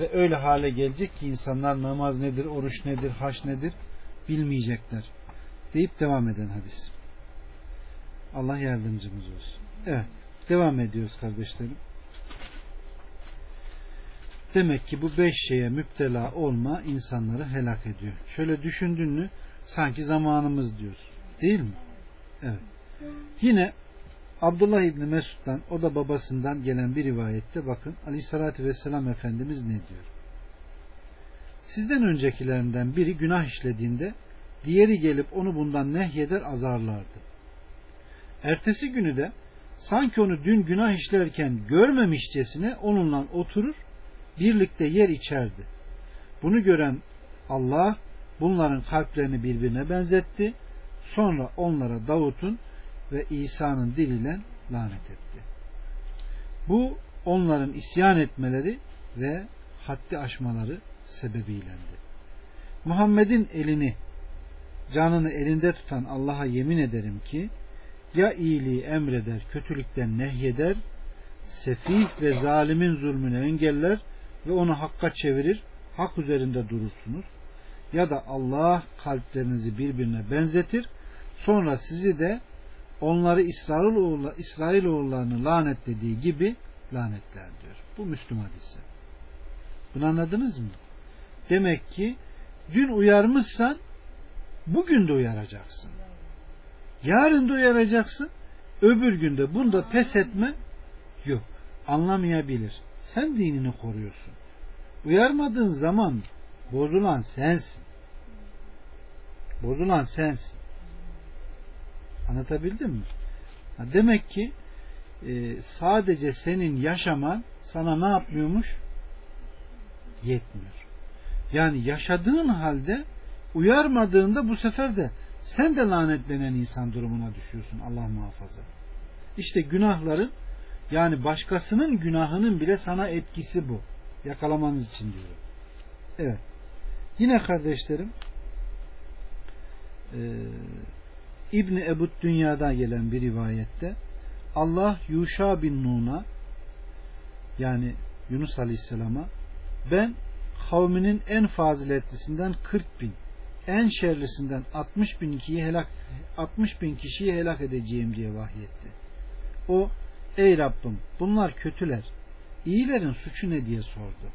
A: Ve öyle hale gelecek ki insanlar namaz nedir, oruç nedir, haş nedir bilmeyecekler. Deyip devam eden hadis. Allah yardımcımız olsun. Evet. Devam ediyoruz kardeşlerim. Demek ki bu beş şeye müptela olma insanları helak ediyor. Şöyle düşündün mü sanki zamanımız diyoruz. Değil mi? Evet. Yine Abdullah İbni Mesud'dan o da babasından gelen bir rivayette bakın Aleyhisselatü Vesselam Efendimiz ne diyor? Sizden öncekilerinden biri günah işlediğinde diğeri gelip onu bundan nehyeder azarlardı. Ertesi günü de sanki onu dün günah işlerken görmemişçesine onunla oturur birlikte yer içerdi. Bunu gören Allah bunların kalplerini birbirine benzetti. Sonra onlara Davut'un ve İsa'nın diliyle lanet etti. Bu onların isyan etmeleri ve haddi aşmaları sebebiylendi. Muhammed'in elini canını elinde tutan Allah'a yemin ederim ki ya iyiliği emreder, kötülükten nehyeder, sefih ve zalimin zulmünü engeller ve onu hakka çevirir, hak üzerinde durursunuz. Ya da Allah kalplerinizi birbirine benzetir, sonra sizi de onları İsrailoğulları, İsrailoğullarını lanetlediği gibi lanetler diyor. Bu Müslüman hadisi. Bunu anladınız mı? Demek ki dün uyarmışsan bugün de uyaracaksın. Yarın da uyaracaksın. Öbür günde bunda pes etme yok. Anlamayabilir. Sen dinini koruyorsun. Uyarmadığın zaman bozulan sensin. Bozulan sensin. Anlatabildim mi? demek ki e, sadece senin yaşaman sana ne yapmıyormuş? Yetmiyor. Yani yaşadığın halde uyarmadığında bu sefer de sen de lanetlenen insan durumuna düşüyorsun Allah muhafaza. İşte günahların yani başkasının günahının bile sana etkisi bu. Yakalamanız için diyorum. Evet. Yine kardeşlerim e, İbni Ebu Dünya'da gelen bir rivayette Allah Yuşa bin Nun'a yani Yunus Aleyhisselam'a ben kavminin en faziletlisinden 40 bin en şerlisinden 60 bin kişiyi helak 60 bin kişiyi helak edeceğim diye vahyetti. O ey Rabbim bunlar kötüler. İyilerin suçu ne diye sordu.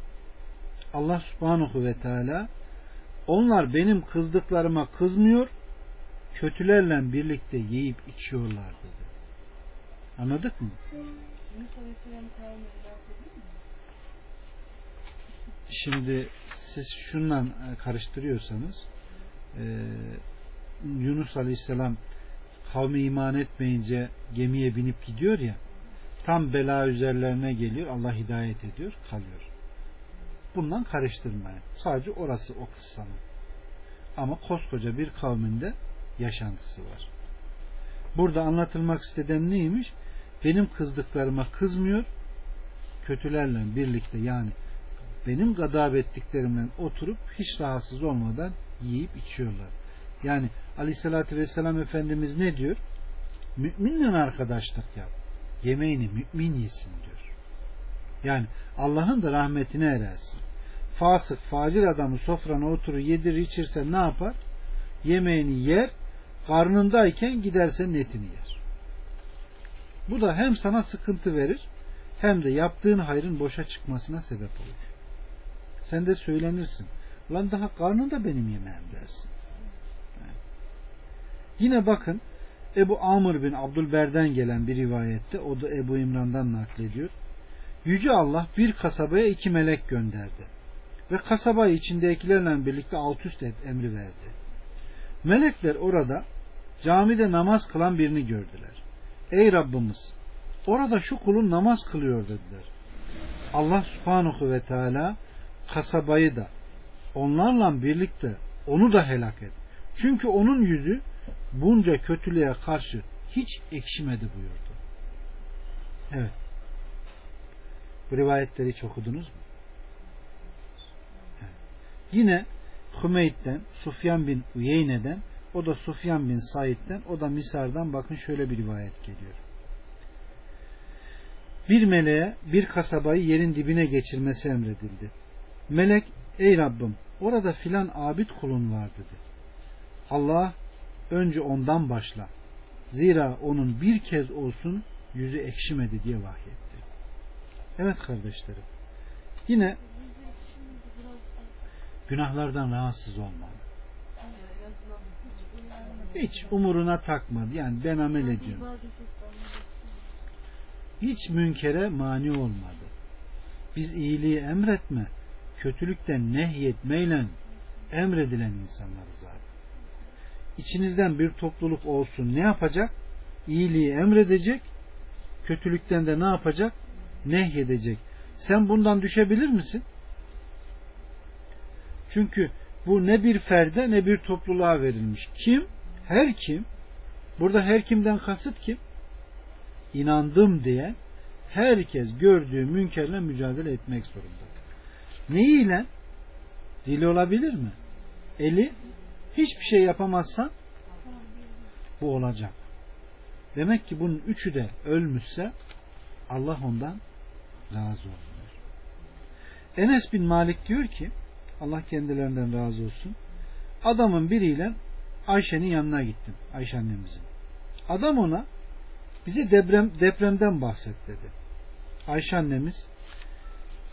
A: Allah subhanahu ve teala onlar benim kızdıklarıma kızmıyor kötülerle birlikte yiyip içiyorlar dedi. Anladık mı? Şimdi siz şundan karıştırıyorsanız e, Yunus Aleyhisselam kavmi iman etmeyince gemiye binip gidiyor ya tam bela üzerlerine geliyor Allah hidayet ediyor kalıyor. Bundan karıştırmayın. Sadece orası o kıssanın. Ama koskoca bir kavminde yaşantısı var. Burada anlatılmak istenen neymiş? Benim kızdıklarıma kızmıyor, kötülerle birlikte yani benim gadab ettiklerimden oturup hiç rahatsız olmadan yiyip içiyorlar. Yani aleyhissalatü vesselam Efendimiz ne diyor? Müminle arkadaşlık yap. Yemeğini mümin yesin diyor. Yani Allah'ın da rahmetine erersin. Fasık, facir adamı sofrana oturur yedir içirse ne yapar? Yemeğini yer, karnındayken giderse netini yer. Bu da hem sana sıkıntı verir hem de yaptığın hayrın boşa çıkmasına sebep olur. Sen de söylenirsin. Lan daha karnında benim yemeğim dersin. Yine bakın Ebu Amr bin Abdülber'den gelen bir rivayette o da Ebu İmran'dan naklediyor. Yüce Allah bir kasabaya iki melek gönderdi. Ve kasabayı içindekilerle birlikte alt üst et emri verdi. Melekler orada camide namaz kılan birini gördüler. Ey Rabbimiz orada şu kulun namaz kılıyor dediler. Allah subhanahu ve teala kasabayı da onlarla birlikte onu da helak et. Çünkü onun yüzü bunca kötülüğe karşı hiç ekşimedi buyurdu. Evet. Bu rivayetleri hiç okudunuz mu? Evet. Yine Hümeyd'den, Sufyan bin Uyeyne'den, o da Sufyan bin Said'den, o da Misar'dan bakın şöyle bir rivayet geliyor. Bir meleğe bir kasabayı yerin dibine geçirmesi emredildi. Melek, ey Rabbim orada filan abid kulun var dedi. Allah önce ondan başla. Zira onun bir kez olsun yüzü ekşimedi diye vahyetti. Evet kardeşlerim. Yine günahlardan rahatsız olmalı. Hiç umuruna takmadı. Yani ben amel ediyorum. Hiç münkere mani olmadı. Biz iyiliği emretme, kötülükten nehyetmeyle emredilen insanlarız abi. İçinizden bir topluluk olsun ne yapacak? İyiliği emredecek, kötülükten de ne yapacak? Nehyedecek. Sen bundan düşebilir misin? Çünkü bu ne bir ferde ne bir topluluğa verilmiş. Kim? Her kim? Burada her kimden kasıt kim? İnandım diye herkes gördüğü münkerle mücadele etmek zorunda. Neyiyle? Dili olabilir mi? Eli? Hiçbir şey yapamazsan bu olacak. Demek ki bunun üçü de ölmüşse Allah ondan razı olmuyor. Enes bin Malik diyor ki Allah kendilerinden razı olsun. Adamın biriyle Ayşe'nin yanına gittim. Ayşe annemizin. Adam ona bize deprem, depremden bahset dedi. Ayşe annemiz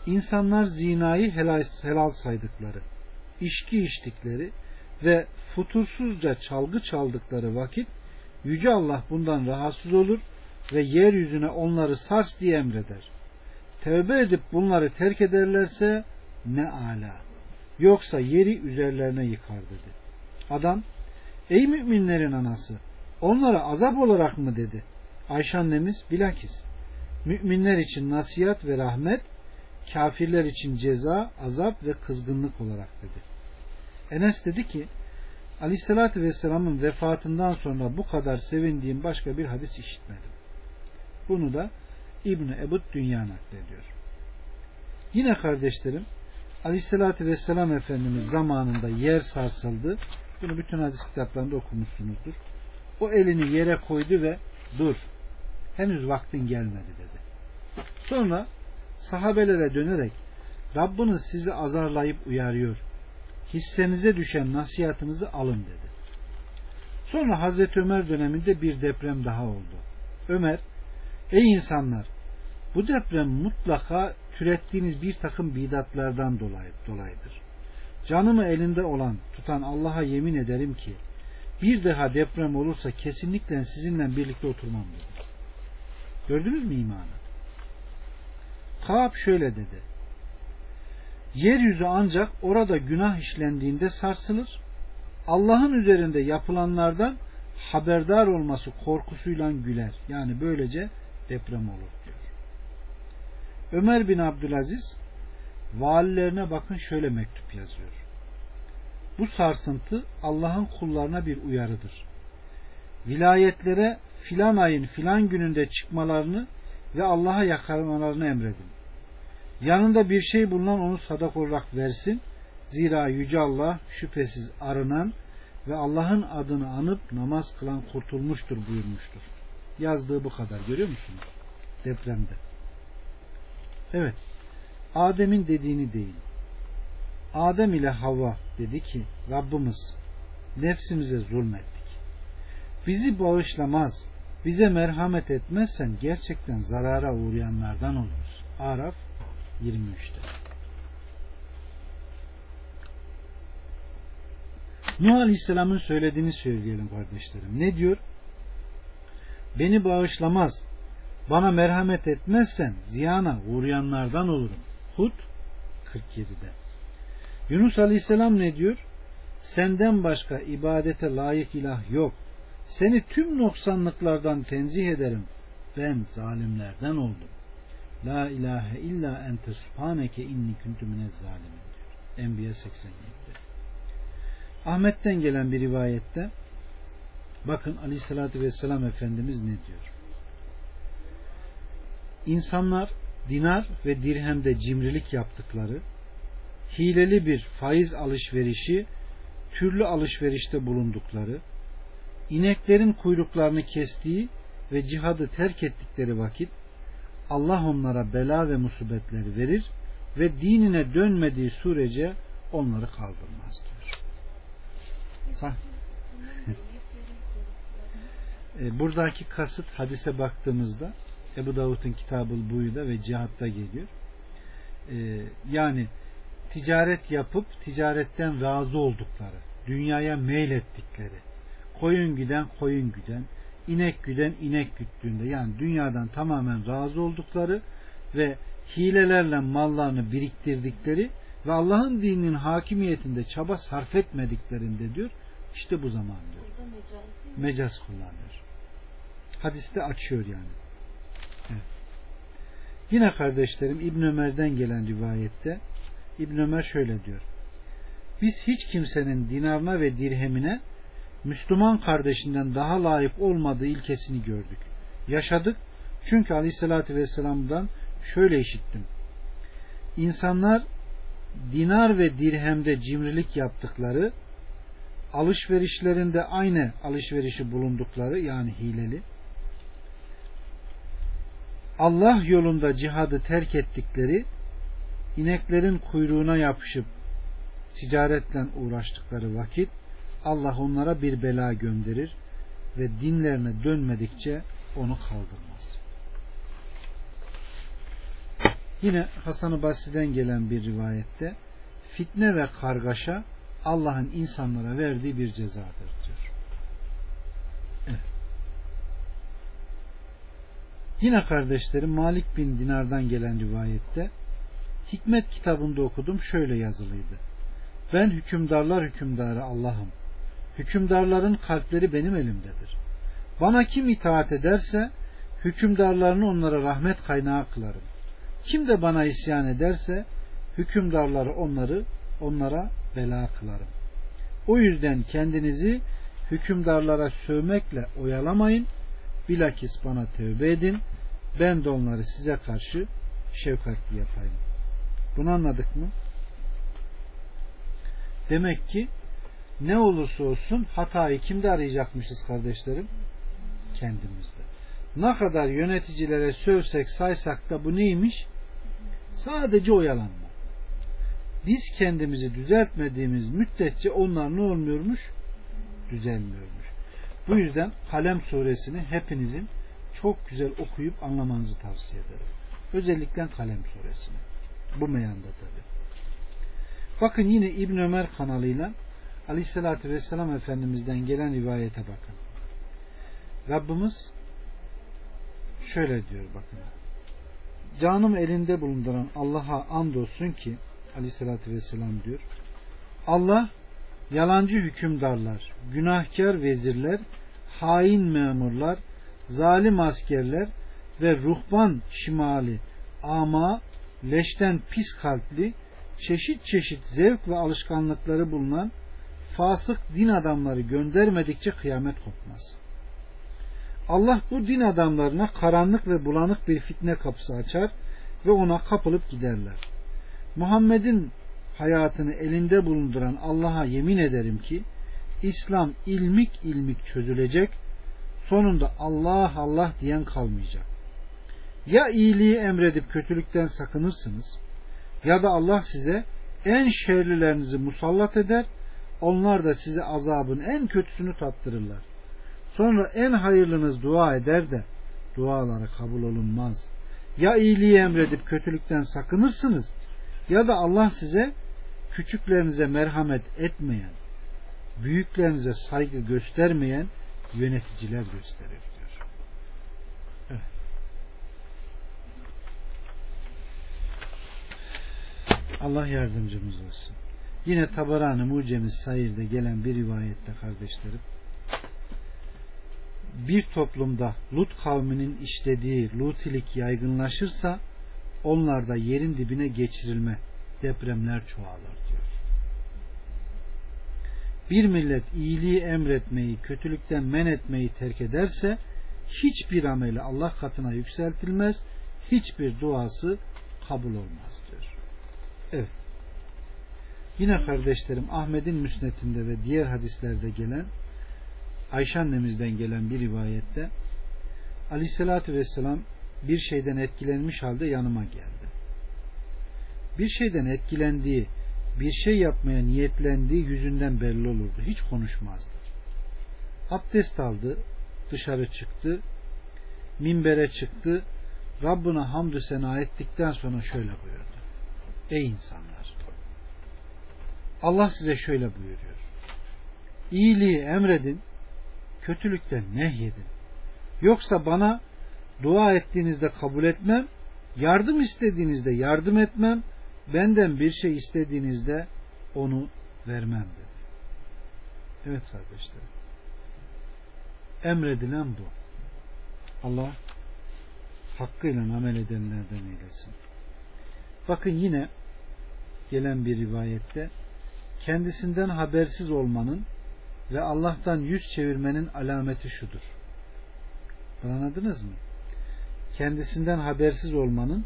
A: insanlar zinayı helal, helal saydıkları, içki içtikleri ve futursuzca çalgı çaldıkları vakit Yüce Allah bundan rahatsız olur ve yeryüzüne onları sars diye emreder. Tevbe edip bunları terk ederlerse ne ala. Yoksa yeri üzerlerine yıkar dedi. Adam, ey müminlerin anası, onlara azap olarak mı dedi. Ayşe annemiz bilakis, müminler için nasihat ve rahmet, kafirler için ceza, azap ve kızgınlık olarak dedi. Enes dedi ki, Aleyhisselatü Vesselam'ın vefatından sonra bu kadar sevindiğim başka bir hadis işitmedim. Bunu da İbni Ebud Dünya naklediyor. Yine kardeşlerim Aleyhisselatü Vesselam Efendimiz zamanında yer sarsıldı. Bunu bütün hadis kitaplarında okumuşsunuzdur. O elini yere koydu ve dur henüz vaktin gelmedi dedi. Sonra sahabelere dönerek Rabbiniz sizi azarlayıp uyarıyor. Hissenize düşen nasihatınızı alın dedi. Sonra Hazreti Ömer döneminde bir deprem daha oldu. Ömer, ey insanlar bu deprem mutlaka türettiğiniz bir takım bidatlardan dolayı, dolayıdır. Canımı elinde olan, tutan Allah'a yemin ederim ki bir daha deprem olursa kesinlikle sizinle birlikte oturmam dedi. Gördünüz mü imanı? Kaab şöyle dedi. Yeryüzü ancak orada günah işlendiğinde sarsılır. Allah'ın üzerinde yapılanlardan haberdar olması korkusuyla güler. Yani böylece deprem olur diyor. Ömer bin Abdülaziz valilerine bakın şöyle mektup yazıyor. Bu sarsıntı Allah'ın kullarına bir uyarıdır. Vilayetlere filan ayın filan gününde çıkmalarını ve Allah'a yakarmalarını emredin. Yanında bir şey bulunan onu sadak olarak versin. Zira Yüce Allah şüphesiz arınan ve Allah'ın adını anıp namaz kılan kurtulmuştur buyurmuştur. Yazdığı bu kadar görüyor musunuz? Depremde. Evet. Adem'in dediğini değil. Adem ile Havva dedi ki Rabbimiz nefsimize zulmettik. Bizi bağışlamaz, bize merhamet etmezsen gerçekten zarara uğrayanlardan oluruz. Araf 23'te. Nuh Aleyhisselam'ın söylediğini söyleyelim kardeşlerim. Ne diyor? Beni bağışlamaz, bana merhamet etmezsen ziyana uğrayanlardan olurum. Hud 47'de. Yunus Aleyhisselam ne diyor? Senden başka ibadete layık ilah yok. Seni tüm noksanlıklardan tenzih ederim. Ben zalimlerden oldum. La ilahe illa ente subhaneke inni kuntu minez zalimin diyor. Enbiya 87'de. Ahmet'ten gelen bir rivayette bakın aleyhissalatü vesselam Efendimiz ne diyor? İnsanlar dinar ve dirhemde cimrilik yaptıkları, hileli bir faiz alışverişi, türlü alışverişte bulundukları, ineklerin kuyruklarını kestiği ve cihadı terk ettikleri vakit Allah onlara bela ve musibetleri verir ve dinine dönmediği sürece onları kaldırmaz diyor. E, buradaki kasıt hadise baktığımızda Ebu Davud'un kitabı buyda ve cihatta geliyor. E, yani ticaret yapıp ticaretten razı oldukları, dünyaya meylettikleri, koyun giden koyun güden, inek güden inek güttüğünde yani dünyadan tamamen razı oldukları ve hilelerle mallarını biriktirdikleri ve Allah'ın dininin hakimiyetinde çaba sarf etmediklerinde diyor işte bu zaman diyor. Mecaz kullanıyor. Hadiste açıyor yani. Evet. Yine kardeşlerim İbn Ömer'den gelen rivayette İbn Ömer şöyle diyor. Biz hiç kimsenin dinarına ve dirhemine Müslüman kardeşinden daha layık olmadığı ilkesini gördük. Yaşadık çünkü aleyhissalatü vesselam'dan şöyle işittim. İnsanlar dinar ve dirhemde cimrilik yaptıkları, alışverişlerinde aynı alışverişi bulundukları yani hileli, Allah yolunda cihadı terk ettikleri, ineklerin kuyruğuna yapışıp ticaretle uğraştıkları vakit Allah onlara bir bela gönderir ve dinlerine dönmedikçe onu kaldırmaz. Yine Hasan-ı Basri'den gelen bir rivayette fitne ve kargaşa Allah'ın insanlara verdiği bir cezadır diyor. Evet. Yine kardeşlerim Malik bin Dinar'dan gelen rivayette Hikmet kitabında okudum şöyle yazılıydı. Ben hükümdarlar hükümdarı Allah'ım. Hükümdarların kalpleri benim elimdedir. Bana kim itaat ederse hükümdarlarını onlara rahmet kaynağı kılarım. Kim de bana isyan ederse hükümdarları onları onlara bela kılarım. O yüzden kendinizi hükümdarlara sövmekle oyalamayın. Bilakis bana tövbe edin. Ben de onları size karşı şefkatli yapayım. Bunu anladık mı? Demek ki ne olursa olsun hatayı kimde arayacakmışız kardeşlerim? Kendimizde. Ne kadar yöneticilere sövsek saysak da bu neymiş? Sadece oyalanma. Biz kendimizi düzeltmediğimiz müddetçe onlar ne olmuyormuş? Düzelmiyormuş. Bu yüzden Kalem suresini hepinizin çok güzel okuyup anlamanızı tavsiye ederim. Özellikle Kalem suresini. Bu meyanda tabi. Bakın yine İbn Ömer kanalıyla Aleyhisselatü Vesselam Efendimiz'den gelen rivayete bakın. Rabbimiz şöyle diyor bakın. Canım elinde bulunduran Allah'a andolsun ki Aleyhisselatü Vesselam diyor. Allah yalancı hükümdarlar, günahkar vezirler, hain memurlar, zalim askerler ve ruhban şimali, ama, leşten pis kalpli, çeşit çeşit zevk ve alışkanlıkları bulunan fasık din adamları göndermedikçe kıyamet kopmaz. Allah bu din adamlarına karanlık ve bulanık bir fitne kapısı açar ve ona kapılıp giderler. Muhammed'in hayatını elinde bulunduran Allah'a yemin ederim ki İslam ilmik ilmik çözülecek sonunda Allah Allah diyen kalmayacak. Ya iyiliği emredip kötülükten sakınırsınız ya da Allah size en şerlilerinizi musallat eder onlar da size azabın en kötüsünü tattırırlar. Sonra en hayırlınız dua eder de duaları kabul olunmaz. Ya iyiliği emredip kötülükten sakınırsınız ya da Allah size küçüklerinize merhamet etmeyen, büyüklerinize saygı göstermeyen yöneticiler gösterir diyor. Evet. Allah yardımcımız olsun. Yine Tabarani Mucemiz Sayir'de gelen bir rivayette kardeşlerim bir toplumda Lut kavminin işlediği lutilik yaygınlaşırsa onlarda yerin dibine geçirilme, depremler çoğalır diyor. Bir millet iyiliği emretmeyi, kötülükten men etmeyi terk ederse hiçbir ameli Allah katına yükseltilmez, hiçbir duası kabul olmaz diyor. Evet. Yine kardeşlerim Ahmet'in müsnetinde ve diğer hadislerde gelen Ayşe annemizden gelen bir rivayette Aleyhisselatü Vesselam bir şeyden etkilenmiş halde yanıma geldi. Bir şeyden etkilendiği, bir şey yapmaya niyetlendiği yüzünden belli olurdu. Hiç konuşmazdı. Abdest aldı, dışarı çıktı, minbere çıktı, Rabbine hamdü sena ettikten sonra şöyle buyurdu. Ey insanlar! Allah size şöyle buyuruyor. İyiliği emredin, kötülükten nehyedin. Yoksa bana dua ettiğinizde kabul etmem, yardım istediğinizde yardım etmem, benden bir şey istediğinizde onu vermem dedi. Evet kardeşlerim. Emredilen bu. Allah hakkıyla amel edenlerden eylesin. Bakın yine gelen bir rivayette kendisinden habersiz olmanın ve Allah'tan yüz çevirmenin alameti şudur. Anladınız mı? Kendisinden habersiz olmanın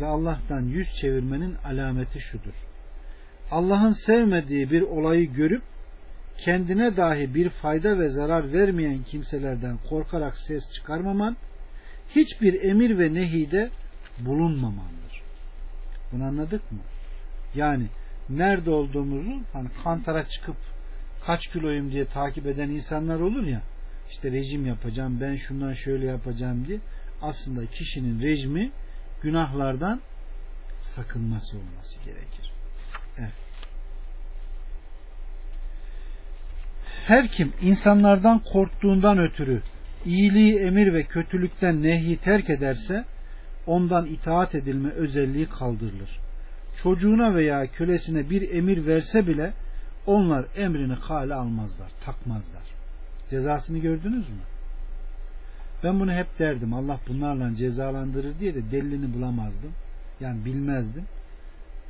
A: ve Allah'tan yüz çevirmenin alameti şudur. Allah'ın sevmediği bir olayı görüp kendine dahi bir fayda ve zarar vermeyen kimselerden korkarak ses çıkarmaman, hiçbir emir ve nehide bulunmamandır. Bunu anladık mı? Yani nerede olduğumuzu hani kantara çıkıp kaç kiloyum diye takip eden insanlar olur ya işte rejim yapacağım ben şundan şöyle yapacağım diye aslında kişinin rejimi günahlardan sakınması olması gerekir. Evet. Her kim insanlardan korktuğundan ötürü iyiliği emir ve kötülükten nehi terk ederse ondan itaat edilme özelliği kaldırılır. Çocuğuna veya kölesine bir emir verse bile onlar emrini kale almazlar, takmazlar. Cezasını gördünüz mü? Ben bunu hep derdim. Allah bunlarla cezalandırır diye de delilini bulamazdım. Yani bilmezdim.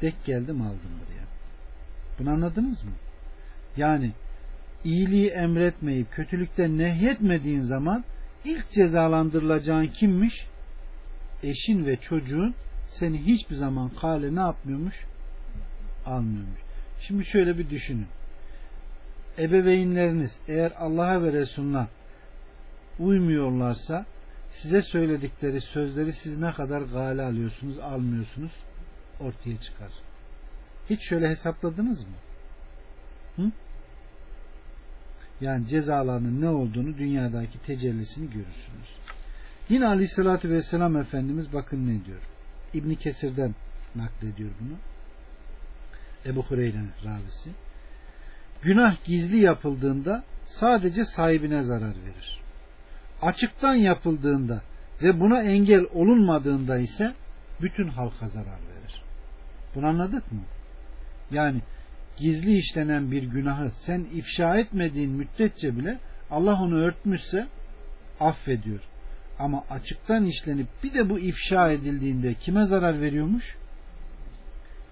A: Dek geldim aldım buraya. Bunu anladınız mı? Yani iyiliği emretmeyip kötülükten nehyetmediğin zaman ilk cezalandırılacağın kimmiş? Eşin ve çocuğun seni hiçbir zaman kale ne yapmıyormuş? Almıyormuş. Şimdi şöyle bir düşünün. Ebeveynleriniz eğer Allah'a ve Resulüne uymuyorlarsa size söyledikleri sözleri siz ne kadar gale alıyorsunuz, almıyorsunuz ortaya çıkar. Hiç şöyle hesapladınız mı? Hı? Yani cezalarının ne olduğunu dünyadaki tecellisini görürsünüz. Yine Aleyhisselatü Vesselam Efendimiz bakın ne diyor. İbni Kesir'den naklediyor bunu. Ebu Hureyre'nin ravisi. Günah gizli yapıldığında sadece sahibine zarar verir. Açıktan yapıldığında ve buna engel olunmadığında ise bütün halka zarar verir. Bunu anladık mı? Yani gizli işlenen bir günahı sen ifşa etmediğin müddetçe bile Allah onu örtmüşse affediyor. Ama açıktan işlenip bir de bu ifşa edildiğinde kime zarar veriyormuş?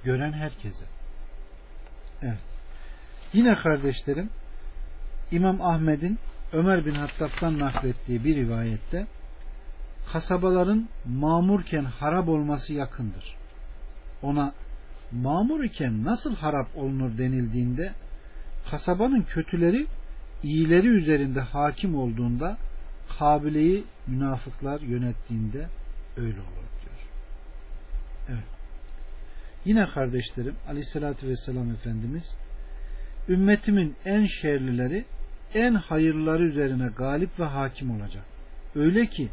A: Gören herkese. Evet. Yine kardeşlerim İmam Ahmet'in Ömer bin Hattab'dan naklettiği bir rivayette kasabaların mamurken harap olması yakındır. Ona mamur iken nasıl harap olunur denildiğinde kasabanın kötüleri iyileri üzerinde hakim olduğunda kabileyi münafıklar yönettiğinde öyle olur diyor. Evet. Yine kardeşlerim aleyhissalatü vesselam Efendimiz ümmetimin en şerlileri en hayırları üzerine galip ve hakim olacak. Öyle ki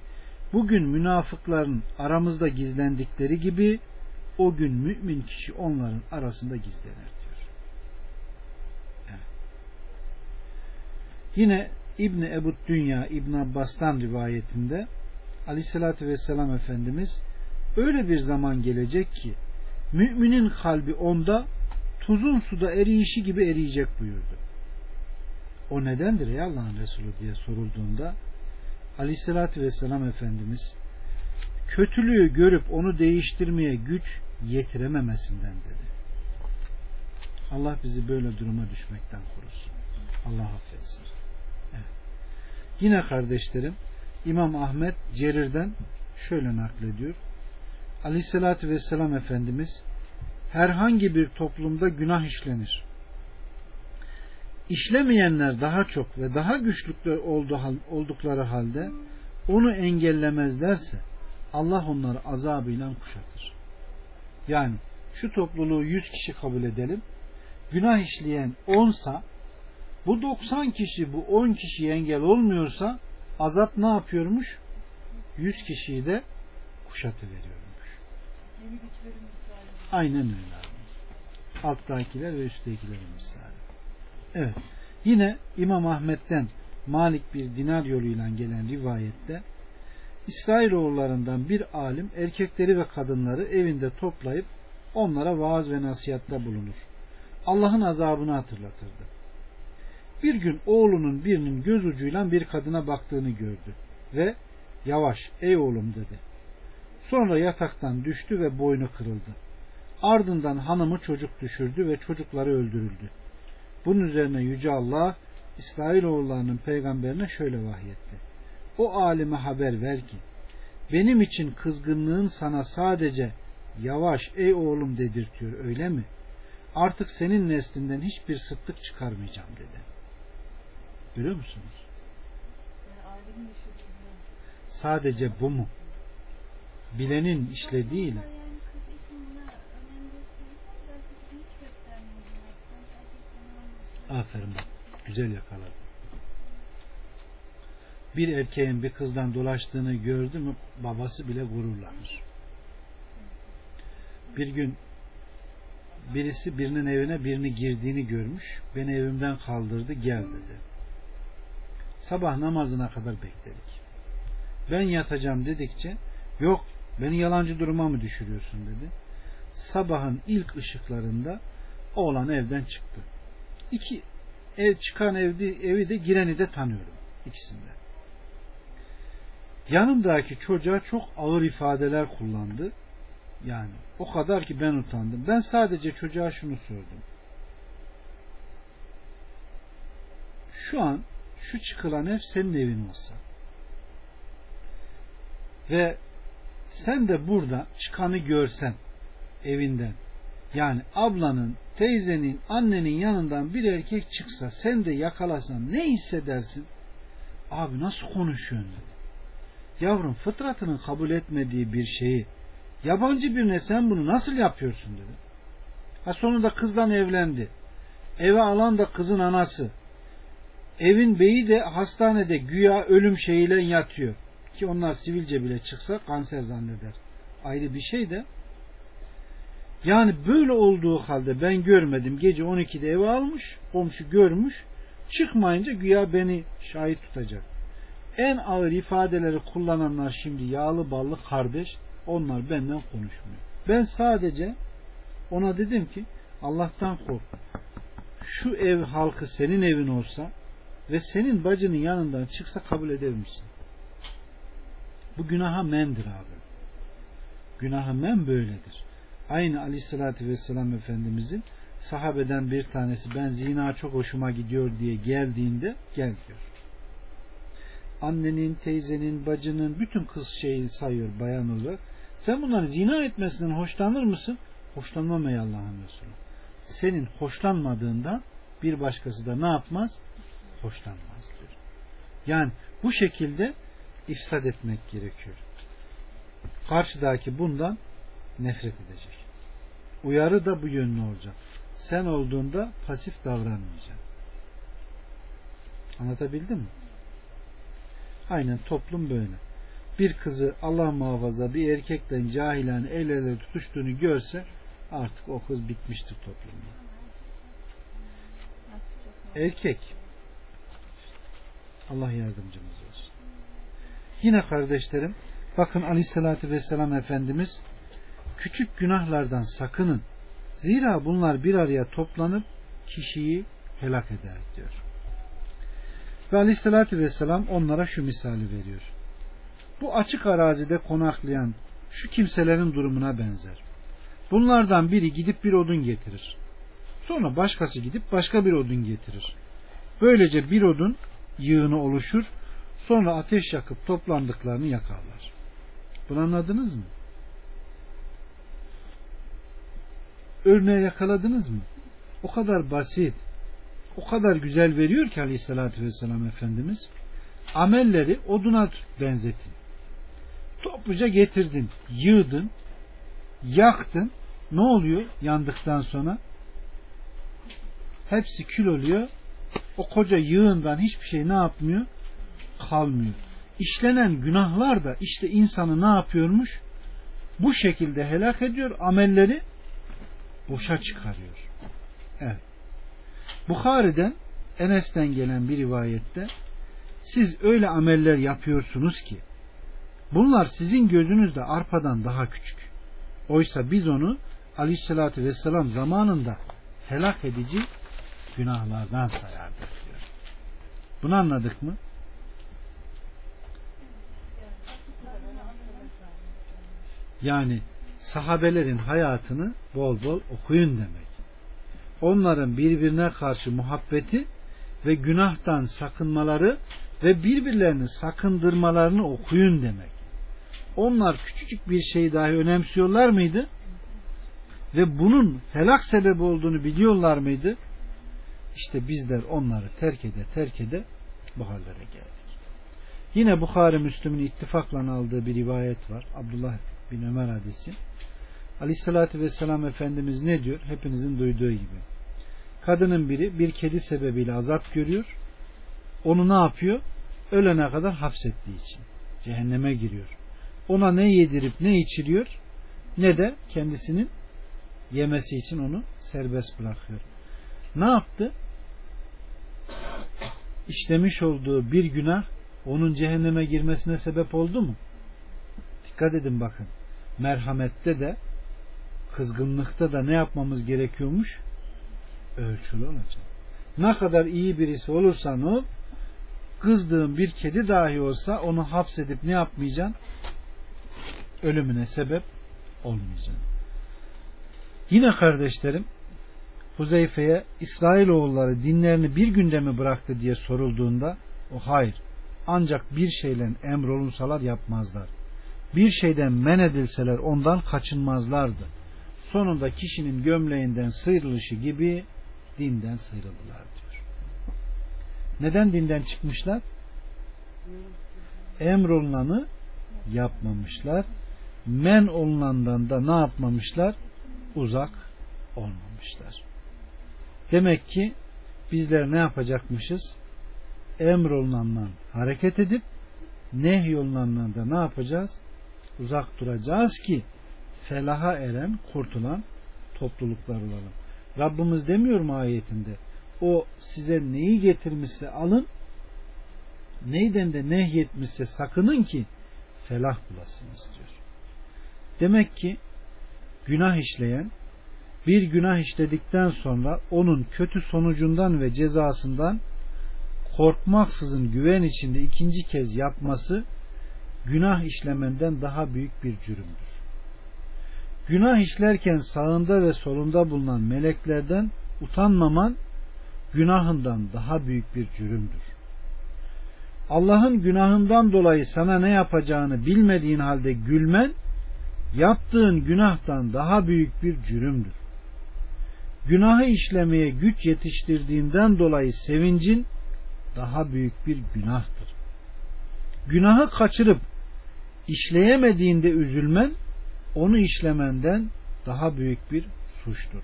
A: bugün münafıkların aramızda gizlendikleri gibi o gün mümin kişi onların arasında gizlenir diyor. Evet. Yine İbni Ebu Dünya İbn Abbas'tan rivayetinde Aleyhisselatü Vesselam Efendimiz öyle bir zaman gelecek ki müminin kalbi onda tuzun suda eriyişi gibi eriyecek buyurdu. O nedendir ya Allah'ın Resulü diye sorulduğunda Aleyhisselatü Vesselam Efendimiz kötülüğü görüp onu değiştirmeye güç yetirememesinden dedi. Allah bizi böyle duruma düşmekten korusun. Allah affetsin. Yine kardeşlerim İmam Ahmet Cerir'den şöyle naklediyor. Aleyhissalatü Vesselam Efendimiz herhangi bir toplumda günah işlenir. İşlemeyenler daha çok ve daha güçlükler oldukları halde onu engellemezlerse Allah onları azabıyla kuşatır. Yani şu topluluğu 100 kişi kabul edelim. Günah işleyen 10'sa bu 90 kişi bu 10 kişiye engel olmuyorsa azap ne yapıyormuş? 100 kişiyi de kuşatı veriyormuş. Aynen öyle. Alttakiler ve üsttekilerin misali. Evet. Yine İmam Ahmet'ten Malik bir dinar yoluyla gelen rivayette İsrailoğullarından bir alim erkekleri ve kadınları evinde toplayıp onlara vaaz ve nasihatta bulunur. Allah'ın azabını hatırlatırdı. Bir gün oğlunun birinin göz ucuyla bir kadına baktığını gördü ve yavaş ey oğlum dedi. Sonra yataktan düştü ve boynu kırıldı. Ardından hanımı çocuk düşürdü ve çocukları öldürüldü. Bunun üzerine Yüce Allah İsrailoğullarının peygamberine şöyle vahyetti. O alime haber ver ki benim için kızgınlığın sana sadece yavaş ey oğlum dedirtiyor öyle mi? Artık senin neslinden hiçbir sıttık çıkarmayacağım dedi. Görüyor musunuz? Sadece bu mu? Bilenin işlediğiyle. Aferin bak. Güzel yakaladın. Bir erkeğin bir kızdan dolaştığını gördü mü babası bile gururlanır. Bir gün birisi birinin evine birini girdiğini görmüş. Beni evimden kaldırdı gel dedi. Sabah namazına kadar bekledik. Ben yatacağım dedikçe yok beni yalancı duruma mı düşürüyorsun dedi. Sabahın ilk ışıklarında oğlan evden çıktı. İki ev çıkan evde, evi de gireni de tanıyorum ikisinde. Yanımdaki çocuğa çok ağır ifadeler kullandı. Yani o kadar ki ben utandım. Ben sadece çocuğa şunu sordum. Şu an şu çıkılan ev senin evin olsa ve sen de burada çıkanı görsen evinden yani ablanın, teyzenin, annenin yanından bir erkek çıksa sen de yakalasan ne hissedersin? Abi nasıl konuşuyorsun dedi. Yavrum fıtratının kabul etmediği bir şeyi yabancı birine sen bunu nasıl yapıyorsun dedi. Ha sonunda kızdan evlendi. Eve alan da kızın anası. Evin beyi de hastanede güya ölüm şeyiyle yatıyor. Ki onlar sivilce bile çıksa kanser zanneder. Ayrı bir şey de yani böyle olduğu halde ben görmedim. Gece 12'de eve almış. Komşu görmüş. Çıkmayınca güya beni şahit tutacak. En ağır ifadeleri kullananlar şimdi yağlı ballı kardeş. Onlar benden konuşmuyor. Ben sadece ona dedim ki Allah'tan kork. Şu ev halkı senin evin olsa ve senin bacının yanından çıksa kabul eder misin? Bu günaha mendir abi. Günaha men böyledir. Aynı aleyhissalatü vesselam Efendimizin sahabeden bir tanesi ben zina çok hoşuma gidiyor diye geldiğinde gel diyor. Annenin, teyzenin, bacının bütün kız şeyi sayıyor bayan olarak. Sen bunların zina etmesinden hoşlanır mısın? Hoşlanmam ey Allah'ın Resulü. Senin hoşlanmadığından bir başkası da ne yapmaz? Hoşlanmaz diyor. Yani bu şekilde ifsad etmek gerekiyor. Karşıdaki bundan nefret edecek. Uyarı da bu yönlü olacak. Sen olduğunda pasif davranmayacaksın. Anlatabildim mi? Aynen toplum böyle. Bir kızı Allah muhafaza bir erkekten cahilen el ele tutuştuğunu görse artık o kız bitmiştir toplumda. Erkek Allah yardımcımız olsun. Yine kardeşlerim bakın aleyhissalatü vesselam Efendimiz küçük günahlardan sakının. Zira bunlar bir araya toplanıp kişiyi helak eder diyor. Ve aleyhissalatü vesselam onlara şu misali veriyor. bu açık arazide konaklayan şu kimselerin durumuna benzer. Bunlardan biri gidip bir odun getirir. Sonra başkası gidip başka bir odun getirir. Böylece bir odun yığını oluşur. Sonra ateş yakıp toplandıklarını yakarlar. Bunu anladınız mı? Örneği yakaladınız mı? O kadar basit, o kadar güzel veriyor ki aleyhissalatü vesselam Efendimiz. Amelleri oduna benzetin. Topluca getirdin, yığdın, yaktın. Ne oluyor yandıktan sonra? Hepsi kül oluyor. O koca yığından hiçbir şey ne yapmıyor? Kalmıyor. İşlenen günahlar da işte insanı ne yapıyormuş? Bu şekilde helak ediyor. Amelleri boşa çıkarıyor. Evet. Bukhari'den Enes'ten gelen bir rivayette siz öyle ameller yapıyorsunuz ki bunlar sizin gözünüzde arpadan daha küçük. Oysa biz onu aleyhissalatü vesselam zamanında helak edici günahlardan sayardık diyor. Bunu anladık mı? Yani sahabelerin hayatını bol bol okuyun demek. Onların birbirine karşı muhabbeti ve günahtan sakınmaları ve birbirlerini sakındırmalarını okuyun demek. Onlar küçücük bir şeyi dahi önemsiyorlar mıydı? Ve bunun helak sebebi olduğunu biliyorlar mıydı? İşte bizler onları terk ede terk ede bu hallere geldik. Yine Bukhari Müslüm'ün ittifakla aldığı bir rivayet var. Abdullah bin Ömer hadisi. Aleyhissalatü Vesselam Efendimiz ne diyor? Hepinizin duyduğu gibi. Kadının biri bir kedi sebebiyle azap görüyor. Onu ne yapıyor? Ölene kadar hapsettiği için. Cehenneme giriyor. Ona ne yedirip ne içiriyor ne de kendisinin yemesi için onu serbest bırakıyor. Ne yaptı? İşlemiş olduğu bir günah onun cehenneme girmesine sebep oldu mu? Dikkat edin bakın. Merhamette de kızgınlıkta da ne yapmamız gerekiyormuş? Ölçülü olacak. Ne kadar iyi birisi olursan ol, kızdığın bir kedi dahi olsa onu hapsedip ne yapmayacaksın? Ölümüne sebep olmayacaksın. Yine kardeşlerim Huzeyfe'ye İsrailoğulları dinlerini bir günde mi bıraktı diye sorulduğunda o hayır ancak bir şeyle emrolunsalar yapmazlar. Bir şeyden men edilseler ondan kaçınmazlardı. Sonunda kişinin gömleğinden sıyrılışı gibi dinden sıyrıldılar diyor. Neden dinden çıkmışlar? Emrolunanı yapmamışlar. Men olunandan da ne yapmamışlar? Uzak olmamışlar. Demek ki bizler ne yapacakmışız? Emrolunandan hareket edip nehyolunandan da ne yapacağız? Uzak duracağız ki felaha eren, kurtulan topluluklar olalım. Rabbimiz demiyor mu ayetinde? O size neyi getirmişse alın, neyden de nehyetmişse sakının ki felah bulasınız diyor. Demek ki günah işleyen bir günah işledikten sonra onun kötü sonucundan ve cezasından korkmaksızın güven içinde ikinci kez yapması günah işlemenden daha büyük bir cürümdür. Günah işlerken sağında ve solunda bulunan meleklerden utanmaman günahından daha büyük bir cürümdür. Allah'ın günahından dolayı sana ne yapacağını bilmediğin halde gülmen yaptığın günahtan daha büyük bir cürümdür. Günahı işlemeye güç yetiştirdiğinden dolayı sevincin daha büyük bir günahtır. Günahı kaçırıp işleyemediğinde üzülmen onu işlemenden daha büyük bir suçtur.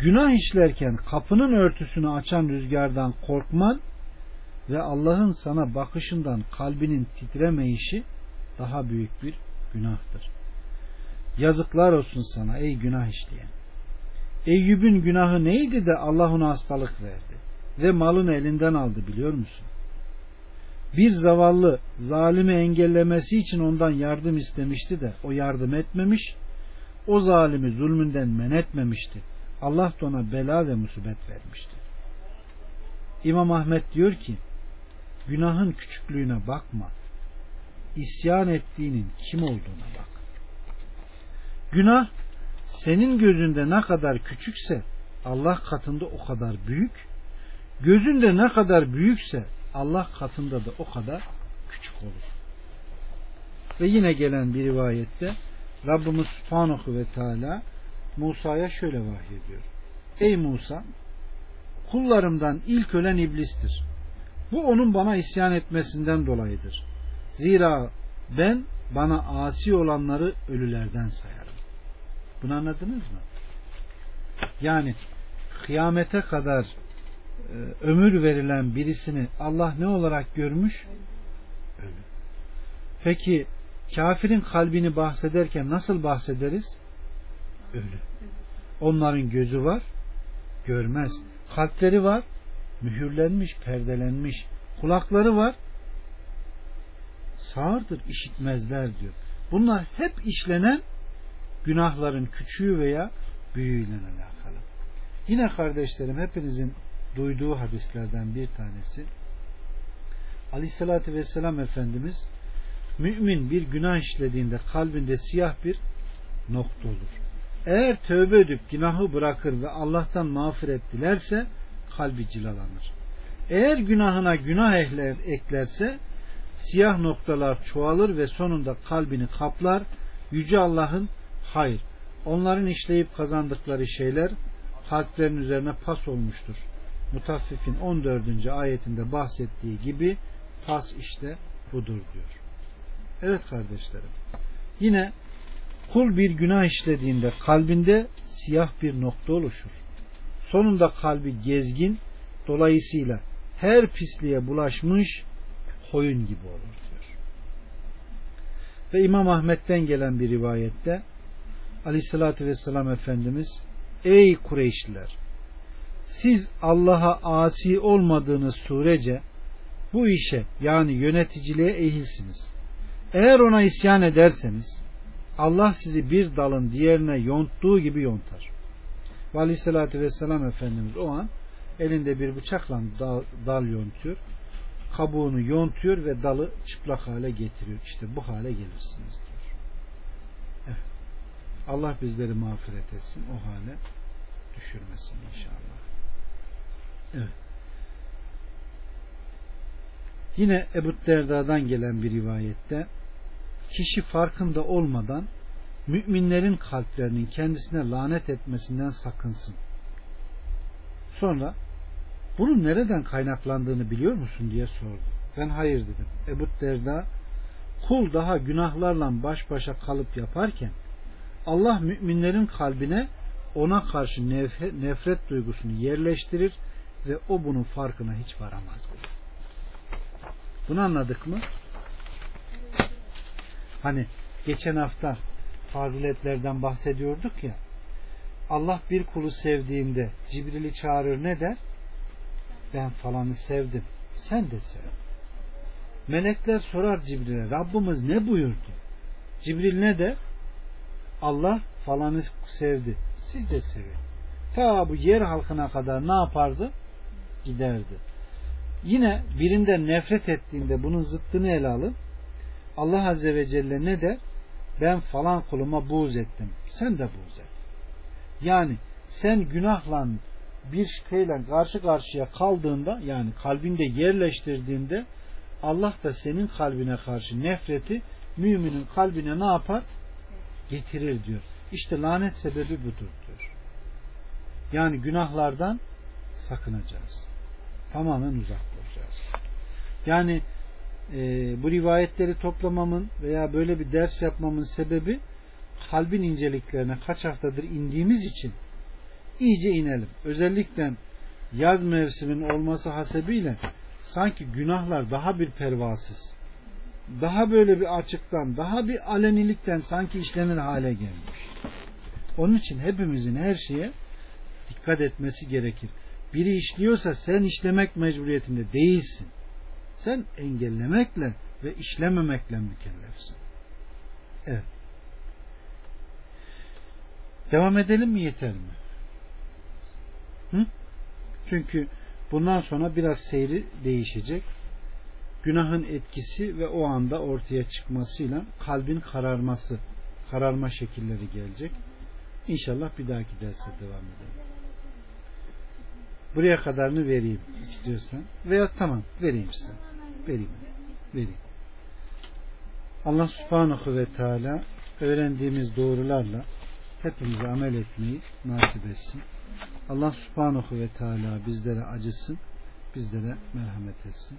A: Günah işlerken kapının örtüsünü açan rüzgardan korkman ve Allah'ın sana bakışından kalbinin titremeyişi daha büyük bir günahtır. Yazıklar olsun sana ey günah işleyen. Eyyub'un günahı neydi de Allah ona hastalık verdi ve malını elinden aldı biliyor musun? Bir zavallı zalimi engellemesi için ondan yardım istemişti de o yardım etmemiş, o zalimi zulmünden men etmemişti. Allah da ona bela ve musibet vermişti. İmam Ahmet diyor ki, günahın küçüklüğüne bakma. isyan ettiğinin kim olduğuna bak. Günah senin gözünde ne kadar küçükse Allah katında o kadar büyük, gözünde ne kadar büyükse Allah katında da o kadar küçük olur. Ve yine gelen bir rivayette Rabbimiz Subhanahu ve Teala Musa'ya şöyle vahyediyor. Ey Musa kullarımdan ilk ölen iblistir. Bu onun bana isyan etmesinden dolayıdır. Zira ben bana asi olanları ölülerden sayarım. Bunu anladınız mı? Yani kıyamete kadar e, ömür verilen birisini Allah ne olarak görmüş? Ölü. Peki kafirin kalbini bahsederken nasıl bahsederiz? Ölü. Onların gözü var, görmez. Kalpleri var, mühürlenmiş, perdelenmiş. Kulakları var, sağırdır, işitmezler diyor. Bunlar hep işlenen günahların küçüğü veya büyüğüyle alakalı. Yine kardeşlerim hepinizin duyduğu hadislerden bir tanesi Aleyhissalatü Vesselam Efendimiz mümin bir günah işlediğinde kalbinde siyah bir nokta olur. Eğer tövbe edip günahı bırakır ve Allah'tan mağfiret dilerse kalbi cilalanır. Eğer günahına günah ekler, eklerse siyah noktalar çoğalır ve sonunda kalbini kaplar. Yüce Allah'ın hayır onların işleyip kazandıkları şeyler kalplerin üzerine pas olmuştur. Mutaffifin 14. ayetinde bahsettiği gibi pas işte budur diyor. Evet kardeşlerim. Yine kul bir günah işlediğinde kalbinde siyah bir nokta oluşur. Sonunda kalbi gezgin, dolayısıyla her pisliğe bulaşmış koyun gibi olur diyor. Ve İmam Ahmet'ten gelen bir rivayette Aleyhisselatü Vesselam Efendimiz Ey Kureyşliler! Siz Allah'a asi olmadığınız sürece bu işe yani yöneticiliğe ehilsiniz. Eğer ona isyan ederseniz Allah sizi bir dalın diğerine yonttuğu gibi yontar. Ve Aleyhisselatü Vesselam Efendimiz o an elinde bir bıçakla dal, dal yontuyor. Kabuğunu yontuyor ve dalı çıplak hale getiriyor. İşte bu hale gelirsiniz. Allah bizleri mağfiret etsin. O hale düşürmesin inşallah. Evet. Yine Ebu Derda'dan gelen bir rivayette kişi farkında olmadan müminlerin kalplerinin kendisine lanet etmesinden sakınsın. Sonra bunun nereden kaynaklandığını biliyor musun diye sordu. Ben hayır dedim. Ebu Derda kul daha günahlarla baş başa kalıp yaparken Allah müminlerin kalbine ona karşı nefret duygusunu yerleştirir ve o bunun farkına hiç varamaz. Bunu anladık mı? Hani geçen hafta faziletlerden bahsediyorduk ya. Allah bir kulu sevdiğinde Cibril'i çağırır ne der? Ben falanı sevdim. Sen de sev. Melekler sorar Cibril'e Rabbimiz ne buyurdu? Cibril ne der? Allah falanı sevdi. Siz de sevin. Ta bu yer halkına kadar ne yapardı? Giderdi. Yine birinden nefret ettiğinde bunun zıttını ele alın. Allah Azze ve Celle ne der? Ben falan kuluma buğz ettim. Sen de buğz et. Yani sen günahla bir şeyle karşı karşıya kaldığında yani kalbinde yerleştirdiğinde Allah da senin kalbine karşı nefreti müminin kalbine ne yapar? Getirir diyor. İşte lanet sebebi budur diyor. Yani günahlardan sakınacağız. Tamamen uzak duracağız. Yani e, bu rivayetleri toplamamın veya böyle bir ders yapmamın sebebi kalbin inceliklerine kaç haftadır indiğimiz için iyice inelim. Özellikle yaz mevsiminin olması hasebiyle sanki günahlar daha bir pervasız, daha böyle bir açıktan, daha bir alenilikten sanki işlenir hale gelmiş. Onun için hepimizin her şeye dikkat etmesi gerekir. Biri işliyorsa sen işlemek mecburiyetinde değilsin. Sen engellemekle ve işlememekle mükellefsin. Evet. Devam edelim mi yeter mi? Hı? Çünkü bundan sonra biraz seyri değişecek. Günahın etkisi ve o anda ortaya çıkmasıyla kalbin kararması, kararma şekilleri gelecek. İnşallah bir dahaki derse devam edelim. Buraya kadarını vereyim istiyorsan. Veya tamam vereyim size. Vereyim. Vereyim. Allah subhanahu ve teala öğrendiğimiz doğrularla hepimize amel etmeyi nasip etsin. Allah subhanahu ve teala bizlere acısın, bizlere merhamet etsin.